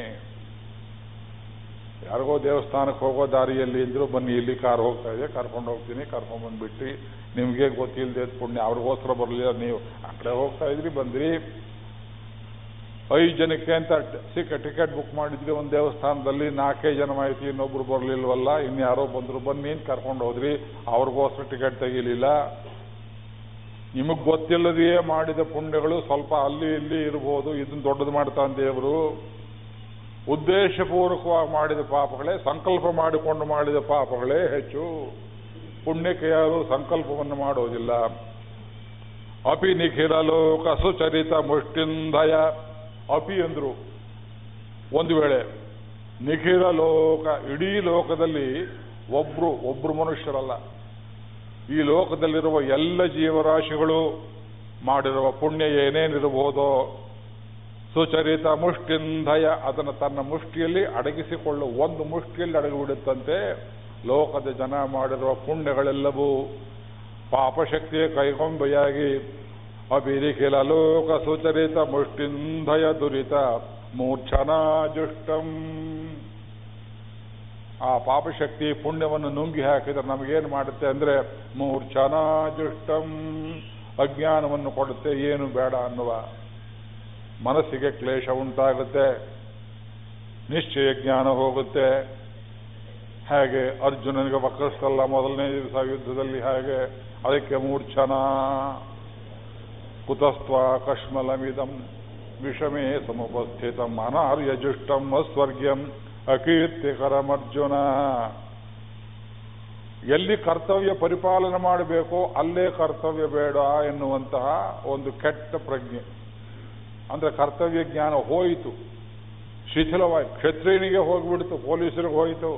ಯಾರಿಗೋ ದೇವಸ್ಥಾನಕ್ಕೆ ಹೋಗೋ ದಾರಿಯಲ್ಲಿ ಇದ್ರು ಬನ್ನಿ, ಇಲ್ಲಿ ಕಾರ್ ಹೋಗ್ತಾ ಇದೆ, ಕರ್ಕೊಂಡು ಹೋಗ್ತೀನಿ, ಕರ್ಕೊಂಡ್ ಬಂದ್ಬಿಟ್ಟು ನಿಮ್ಗೆ ಗೊತ್ತಿಲ್ಲದೆ ಪುಣ್ಯ, ಅವ್ರಿಗೋಸ್ಕರ ಬರಲಿಲ್ಲ ನೀವು. ಆ ಕಡೆ ಹೋಗ್ತಾ ಇದ್ರಿ, ಬಂದ್ರಿ. ಐದು ಜನಕ್ಕೆ ಅಂತ ಸಿಕ್ಕ ಟಿಕೆಟ್ ಬುಕ್ ಮಾಡಿದ್ರಿ ಒಂದು ದೇವಸ್ಥಾನದಲ್ಲಿ, ನಾಲ್ಕೇ ಜನ ಮಾಹಿತಿ, ಇನ್ನೊಬ್ರು ಬರಲಿಲ್ವಲ್ಲ, ಇನ್ಯಾರೋ ಬಂದ್ರು, ಬನ್ನಿ ಕರ್ಕೊಂಡು ಹೋದ್ರಿ ಅವ್ರಿಗೋಸ್ಕರ ಟಿಕೆಟ್ ತೆಗಿಲಿಲ್ಲ. ನಿಮಗ್ ಗೊತ್ತಿಲ್ಲದೆಯೇ ಮಾಡಿದ ಪುಣ್ಯಗಳು ಸ್ವಲ್ಪ ಅಲ್ಲಿ, ಇಲ್ಲಿ ಇರ್ಬೋದು ಇದನ್ನ ದೊಡ್ಡದು ಮಾಡ್ತಾನೆ ದೇವರು. ಉದ್ದೇಶಪೂರ್ವಕವಾಗಿ ಮಾಡಿದ ಪಾಪಗಳೇ, ಸಂಕಲ್ಪ ಮಾಡಿಕೊಂಡು ಮಾಡಿದ ಪಾಪಗಳೇ ಹೆಚ್ಚು. ಪುಣ್ಯಕ್ಕೆ ಯಾರು ಸಂಕಲ್ಪವನ್ನು ಮಾಡೋದಿಲ್ಲ. ಅಪಿ ನಿಖಿರ ಲೋಕ ಸುಚರಿತ ಮುಷ್ಟಿಂದಯ. ಅಪಿ ಅಂದ್ರು, ಒಂದು ವೇಳೆ ನಿಖಿರ ಲೋಕ, ಇಡೀ ಲೋಕದಲ್ಲಿ ಒಬ್ರು ಒಬ್ರು ಮನುಷ್ಯರಲ್ಲ. ಈ ಲೋಕದಲ್ಲಿರುವ ಎಲ್ಲ ಜೀವರಾಶಿಗಳು ಮಾಡಿರುವ ಪುಣ್ಯ ಏನೇನಿರಬಹುದೋ ಸುಚರಿತ ಮುಷ್ಟಿಂಧಯ ಅದನ್ನು ತನ್ನ ಮುಷ್ಟಿಯಲ್ಲಿ ಅಡಗಿಸಿಕೊಳ್ಳು. ಒಂದು ಮುಷ್ಟಿಯಲ್ಲಿ ಅಡಗಿಬಿಡುತ್ತಂತೆ. ಲೋಕದ ಜನ ಮಾಡಿರುವ ಪುಣ್ಯಗಳೆಲ್ಲವೂ ಪಾಪಶಕ್ತಿಯ ಕೈಗೊಂಬೆಯಾಗಿ. ಅಭಿರಿಖಿಲ ಲೋಕ ಸುಚರಿತ ಮುಷ್ಟಿಂಧಯ ದುರಿತ ಮೂರ್ಛನಾ ಜುಷ್ಟಂ ಆ ಪಾಪಶಕ್ತಿ ಪುಣ್ಯವನ್ನು ನುಂಗಿ ಹಾಕಿದ್ರೆ ನಮಗೇನು ಮಾಡುತ್ತೆ ಅಂದ್ರೆ ಮೂರ್ಛನಾ ಜುಷ್ಟಂ ಅಜ್ಞಾನವನ್ನು ಕೊಡುತ್ತೆ. ಏನು ಬೇಡ ಅನ್ನುವ ಮನಸ್ಸಿಗೆ ಕ್ಲೇಶ ಉಂಟಾಗುತ್ತೆ, ನಿಶ್ಚಯ ಜ್ಞಾನ ಹೋಗುತ್ತೆ. ಹಾಗೆ ಅರ್ಜುನನಿಗೆ ವಕ್ರಸ್ಥಲ್ಲ ಮೊದಲನೇ ದಿವಸ ಯುದ್ಧದಲ್ಲಿ ಹಾಗೆ, ಅದಕ್ಕೆ ಮೂರ್ಛನ. ಕುತಸ್ತ್ವ ಕಶ್ಮಲಮಿದಂ ವಿಷಮೇ ಸಮುಪಸ್ಥಿತಂ ಅನಾರ್ಯಜುಷ್ಟಂ ಅಸ್ವರ್ಗ್ಯಂ ಅಕೀರ್ತಿಕರಮರ್ಜುನ. ಎಲ್ಲಿ ಕರ್ತವ್ಯ ಪರಿಪಾಲನೆ ಮಾಡಬೇಕೋ ಅಲ್ಲೇ ಕರ್ತವ್ಯ ಬೇಡ ಎನ್ನುವಂತಹ ಒಂದು ಕೆಟ್ಟ ಪ್ರಜ್ಞೆ. ಅಂದ್ರೆ ಕರ್ತವ್ಯ ಜ್ಞಾನ ಹೋಯಿತು. ಶಿಥಿಲವಾಗಿ ಕ್ಷತ್ರಿಯನಿಗೆ ಹೋಗ್ಬಿಡ್ತು, ಪೊಲೀಸರಿಗೆ ಹೋಯಿತು,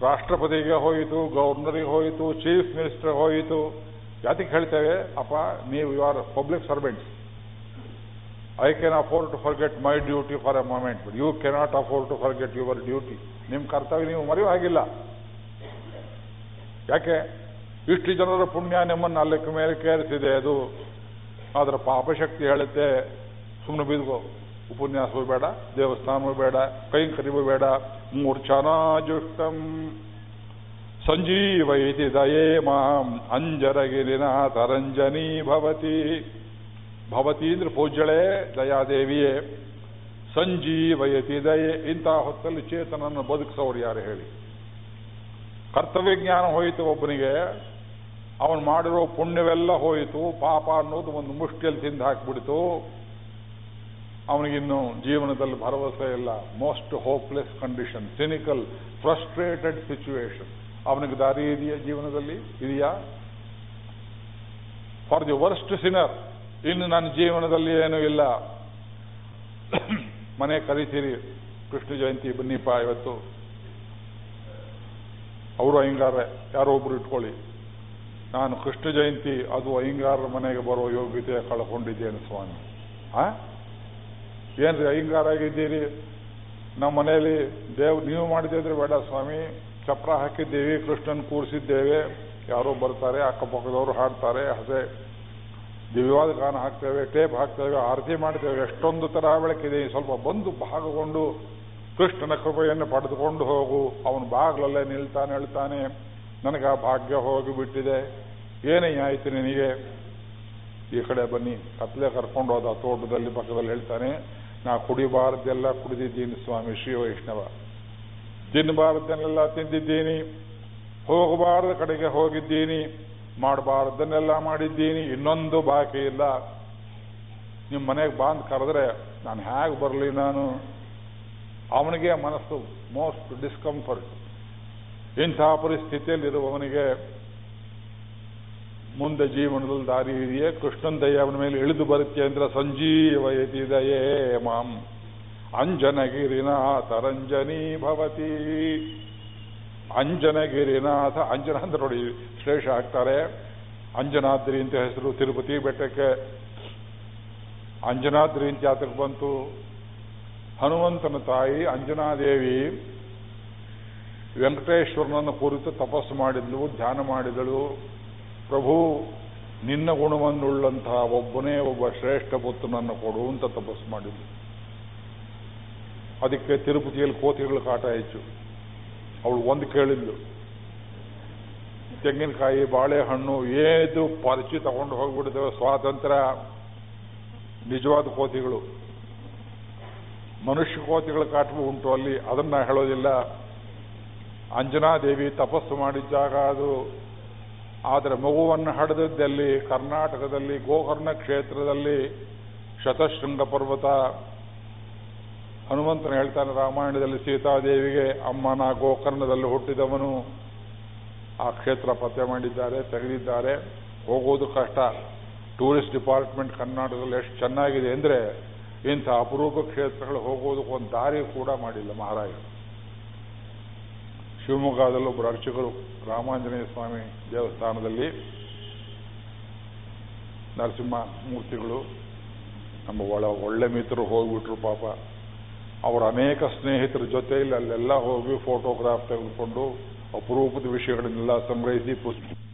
ರಾಷ್ಟ್ರಪತಿಗೆ ಹೋಯಿತು, ಗವರ್ನರಿಗೆ ಹೋಯಿತು, ಚೀಫ್ ಮಿನಿಸ್ಟರ್ ಹೋಯಿತು. ಯಾತಕ್ಕೆ ಹೇಳ್ತೇವೆ, ಅಪ್ಪ, ನೀವು you are public servants I can afford to forget my duty for a moment you cannot afford to forget your duty ನಿಮ್ಮ ಕರ್ತವ್ಯ ನೀವು ಮರೆಯೋ ಹಾಗಿಲ್ಲ. ಯಾಕೆ? ಇಷ್ಟು ಜನರ ಪುಣ್ಯ ನಿಮ್ಮನ್ನು ಅಲ್ಲಕ್ಕೆ ಮೇಲೆ ಕೇರಿಸಿದೆ ಅದು. ಅದರ ಪಾಪಶಕ್ತಿ ಹೇಳುತ್ತೆ ಸುಮ್ಮನೆ ಬೀದ್ಕೋ. ಉಪನ್ಯಾಸವೂ ಬೇಡ ದೇವಸ್ಥಾನವೂ ಬೇಡ ಕೈಂಕರ್ಯವೂ ಬೇಡ. ಮೂರ್ಛನಾಜುಷ್ಟಂ. ಸಂಜೀವೈತಿ ದಯೇ ಮಾಂ. ಅಂಜರಗಿರಿನ ತರಂಜನೀ ಭವತಿ. ಭವತಿ ಅಂದ್ರೆ ಪೂಜ್ಯಳೇ, ದಯಾದೇವಿಯೇ. ಸಂಜೀವಯತಿ ದಯೆ. ಇಂತಹ ಹೊತ್ತಲ್ಲಿ ಚೇತನನ್ನು ಬದುಕಿಸೋರು ಯಾರು ಹೇಳಿ? ಕರ್ತವ್ಯ ಜ್ಞಾನ ಹೋಯಿತು ಒಬ್ಬನಿಗೆ. ಅವನು ಮಾಡಿರೋ ಪುಣ್ಯವೆಲ್ಲ ಹೋಯಿತು. ಪಾಪ ಅನ್ನೋದು ಒಂದು ಮುಷ್ಟಿಯಲ್ಲಿ ತಿಂದು ಹಾಕಿಬಿಡ್ತು. ಅವನಿಗಿನ್ನು ಜೀವನದಲ್ಲಿ ಭರವಸೆ ಇಲ್ಲ. Most hopeless condition cynical frustrated situation ಅವನಿಗೆ ದಾರಿ ಇದೆಯಾ ಜೀವನದಲ್ಲಿ? ಇದೆಯಾ? ಫಾರ್ ದಿ ವರ್ಸ್ಟ್ ಸಿನರ್ ಇನ್ನು ನನ್ನ ಜೀವನದಲ್ಲಿ ಏನೂ ಇಲ್ಲ. ಮನೆ ಕರೀತೀರಿ. ಕೃಷ್ಣ ಜಯಂತಿ ಬನ್ನಿಪ್ಪ ಇವತ್ತು. ಅವರು ಅಯ್ಯಂಗಾರ, ಯಾರೋ ಒಬ್ರು ಇಟ್ಕೊಳ್ಳಿ. ನಾನು ಕೃಷ್ಣ ಜಯಂತಿ, ಅದು ಅಯ್ಯಂಗಾರರ ಮನೆಗೆ ಬರೋ ಯೋಗ್ಯತೆ ಕಳ್ಕೊಂಡಿದ್ದೇನೆ ಸ್ವಾಮಿ. ಆ? ಏನ್ರಿ ಅಹಿಂಗಾರ ಆಗಿದ್ದೀರಿ? ನಮ್ಮ ಮನೆಯಲ್ಲಿ ದೇವ್, ನೀವು ಮಾಡಿದ್ರೆ ಬೇಡ ಸ್ವಾಮಿ. ಚಪ್ರ ಹಾಕಿದ್ದೀವಿ, ಕೃಷ್ಣನ್ ಕೂರಿಸಿದ್ದೇವೆ. ಯಾರೋ ಬರ್ತಾರೆ, ಅಕ್ಕಪಕ್ಕದವರು ಹಾಡ್ತಾರೆ ಹಸೆ ದಿವ್ಯವಾದ ಗಾನ ಹಾಕ್ತೇವೆ, ಟೇಪ್ ಹಾಕ್ತೇವೆ, ಆರತಿ ಮಾಡ್ತೇವೆ. ಎಷ್ಟೊಂದು ತರ ಬೆಳಕಿದೆ ಸ್ವಲ್ಪ ಬಂದು ಭಾಗಗೊಂಡು ಕೃಷ್ಣನ ಕೃಪೆಯನ್ನು ಪಡೆದುಕೊಂಡು ಹೋಗು. ಅವನು ಬಾಗ್ಲಲ್ಲೇ ನಿಲ್ತಾನೆ ಹೇಳ್ತಾನೆ ನನಗೆ ಆ ಭಾಗ್ಯ ಹೋಗಿ ಬಿಟ್ಟಿದೆ. ಏನೇ ಆಯ್ತು ನಿನಗೆ? ಈ ಕಡೆ ಬನ್ನಿ. ಕತ್ಲೆ ಕರ್ಕೊಂಡು ಹೋದ ತೋಟದಲ್ಲಿ ಪಕ್ಕದಲ್ಲಿ ಹೇಳ್ತಾನೆ ನಾ ಕುಡಿಬಾರ್ದೆಲ್ಲ ಕುಡಿದಿದ್ದೀನಿ ಸ್ವಾಮಿ ಶ್ರೀ ವೈಷ್ಣವ. ತಿನ್ನಬಾರ್ದನ್ನೆಲ್ಲ ತಿಂದಿದ್ದೀನಿ, ಹೋಗಬಾರದ ಕಡೆಗೆ ಹೋಗಿದ್ದೀನಿ, ಮಾಡಬಾರ್ದನ್ನೆಲ್ಲ ಮಾಡಿದ್ದೀನಿ, ಇನ್ನೊಂದು ಬಾಕಿ ಇಲ್ಲ. ನಿಮ್ಮ ಮನೆಗೆ ಬಾಂದ್ ಕರೆದ್ರೆ ನಾನು ಹೇಗೆ ಬರಲಿ ನಾನು? ಅವನಿಗೆ ಮನಸ್ಸು ಮೋಸ್ಟ್ ಡಿಸ್ಕಂಫರ್ಟ್ ಇಂತಹ ಪರಿಸ್ಥಿತಿಯಲ್ಲಿರುವವನಿಗೆ ಮುಂದೆ ಜೀವನದಲ್ಲಿ ದಾರಿ ಇದೆಯೇ ಕೃಷ್ಣನ್ ದಯ ಮೇಲೆ ಇಳಿದು ಬರುತ್ತೆ ಅಂದ್ರೆ ಸಂಜೀವಯತಿ ದಯೇ ಮಾಂ. ಅಂಜನಗಿರಿನಾಥ ರಂಜನೀ ಭವತಿ. ಅಂಜನಗಿರಿನಾಥ, ಅಂಜನ ಅಂತ ನೋಡಿ, ಶ್ಲೇಷ ಆಗ್ತಾರೆ ಅಂಜನಾದ್ರಿ ಅಂತ ಹೆಸರು ತಿರುಪತಿ ಬೆಟ್ಟಕ್ಕೆ. ಅಂಜನಾದ್ರಿ ಅಂತ ಯಾತಕ್ಕೆ ಬಂತು. ಹನುಮಂತನ ತಾಯಿ ಅಂಜನಾದೇವಿ ವೆಂಕಟೇಶ್ವರನನ್ನು ಕುರಿತು ತಪಸ್ಸು ಮಾಡಿದ್ಲು, ಧ್ಯಾನ ಮಾಡಿದಳು. ಪ್ರಭು, ನಿನ್ನ ಗುಣವನ್ನುಳ್ಳಂತಹ ಒಬ್ಬನೇ ಒಬ್ಬ ಶ್ರೇಷ್ಠ ಪುತ್ರನನ್ನು ಕೊಡು ಅಂತ ತಪಸ್ಸು ಮಾಡಿದ್ರು. ಅದಕ್ಕೆ ತಿರುಪತಿಯಲ್ಲಿ ಕೋತಿಗಳ ಕಾಟ ಹೆಚ್ಚು. ಅವಳು ಒಂದು ಕೇಳಿದ್ಲು, ತೆಂಗಿನಕಾಯಿ, ಬಾಳೆಹಣ್ಣು ಏದು ಪರಿಚಿ ತಗೊಂಡು ಹೋಗ್ಬಿಡ್ತೇವೆ ಸ್ವಾತಂತ್ರ್ಯ. ನಿಜವಾದ ಕೋತಿಗಳು. ಮನುಷ್ಯ ಕೋತಿಗಳ ಕಾಟವು ಉಂಟು ಅಲ್ಲಿ, ಅದನ್ನ ಹೇಳೋದಿಲ್ಲ. ಅಂಜನಾದೇವಿ ತಪಸ್ಸು ಮಾಡಿದ್ದಾಗ ಅದು. ಆದರೆ ಮಗುವನ್ನು ಹಡೆದಿದ್ದಲ್ಲಿ, ಕರ್ನಾಟಕದಲ್ಲಿ, ಗೋಕರ್ಣ ಕ್ಷೇತ್ರದಲ್ಲಿ ಶತಶೃಂಗ ಪರ್ವತ. ಹನುಮಂತನ ಹೇಳ್ತಾನೆ, ರಾಮಾಯಣದಲ್ಲಿ ಸೀತಾದೇವಿಗೆ ಅಮ್ಮನ ಗೋಕರ್ಣದಲ್ಲಿ ಹುಟ್ಟಿದವನು. ಆ ಕ್ಷೇತ್ರ ಪತ್ತೆ ಮಾಡಿದ್ದಾರೆ, ತೆಗೆದಿದ್ದಾರೆ. ಹೋಗೋದು ಕಷ್ಟ. ಟೂರಿಸ್ಟ್ ಡಿಪಾರ್ಟ್ಮೆಂಟ್ ಕರ್ನಾಟಕದಲ್ಲಿ ಎಷ್ಟು ಚೆನ್ನಾಗಿದೆ ಅಂದರೆ ಇಂಥ ಅಪರೂಪ ಕ್ಷೇತ್ರಗಳು ಹೋಗೋದಕ್ಕೊಂದು ದಾರಿ ಕೂಡ ಮಾಡಿಲ್ಲ ಮಹಾರಾಜ ಶಿವಮೊಗ್ಗದಲ್ಲಿ ಒಬ್ಬರು ಅರ್ಚಕರು ರಾಮಾಂಜನೇಯ ಸ್ವಾಮಿ ದೇವಸ್ಥಾನದಲ್ಲಿ ನರಸಿಂಹ ಮೂರ್ತಿಗಳು ನಮ್ಮ ಒಳ ಒಳ್ಳೆ ಮಿತ್ರರು ಹೋಗ್ಬಿಟ್ರು ಪಾಪ. ಅವರ ಅನೇಕ ಸ್ನೇಹಿತರ ಜೊತೆಯಲ್ಲಿ ಅಲ್ಲೆಲ್ಲ ಹೋಗಿ ಫೋಟೋಗ್ರಾಫ್ ತೆಗೆದುಕೊಂಡು ಅಪರೂಪದ ವಿಷಯಗಳನ್ನೆಲ್ಲ ಸಂಗ್ರಹಿಸಿ ಪುಸ್ತಕ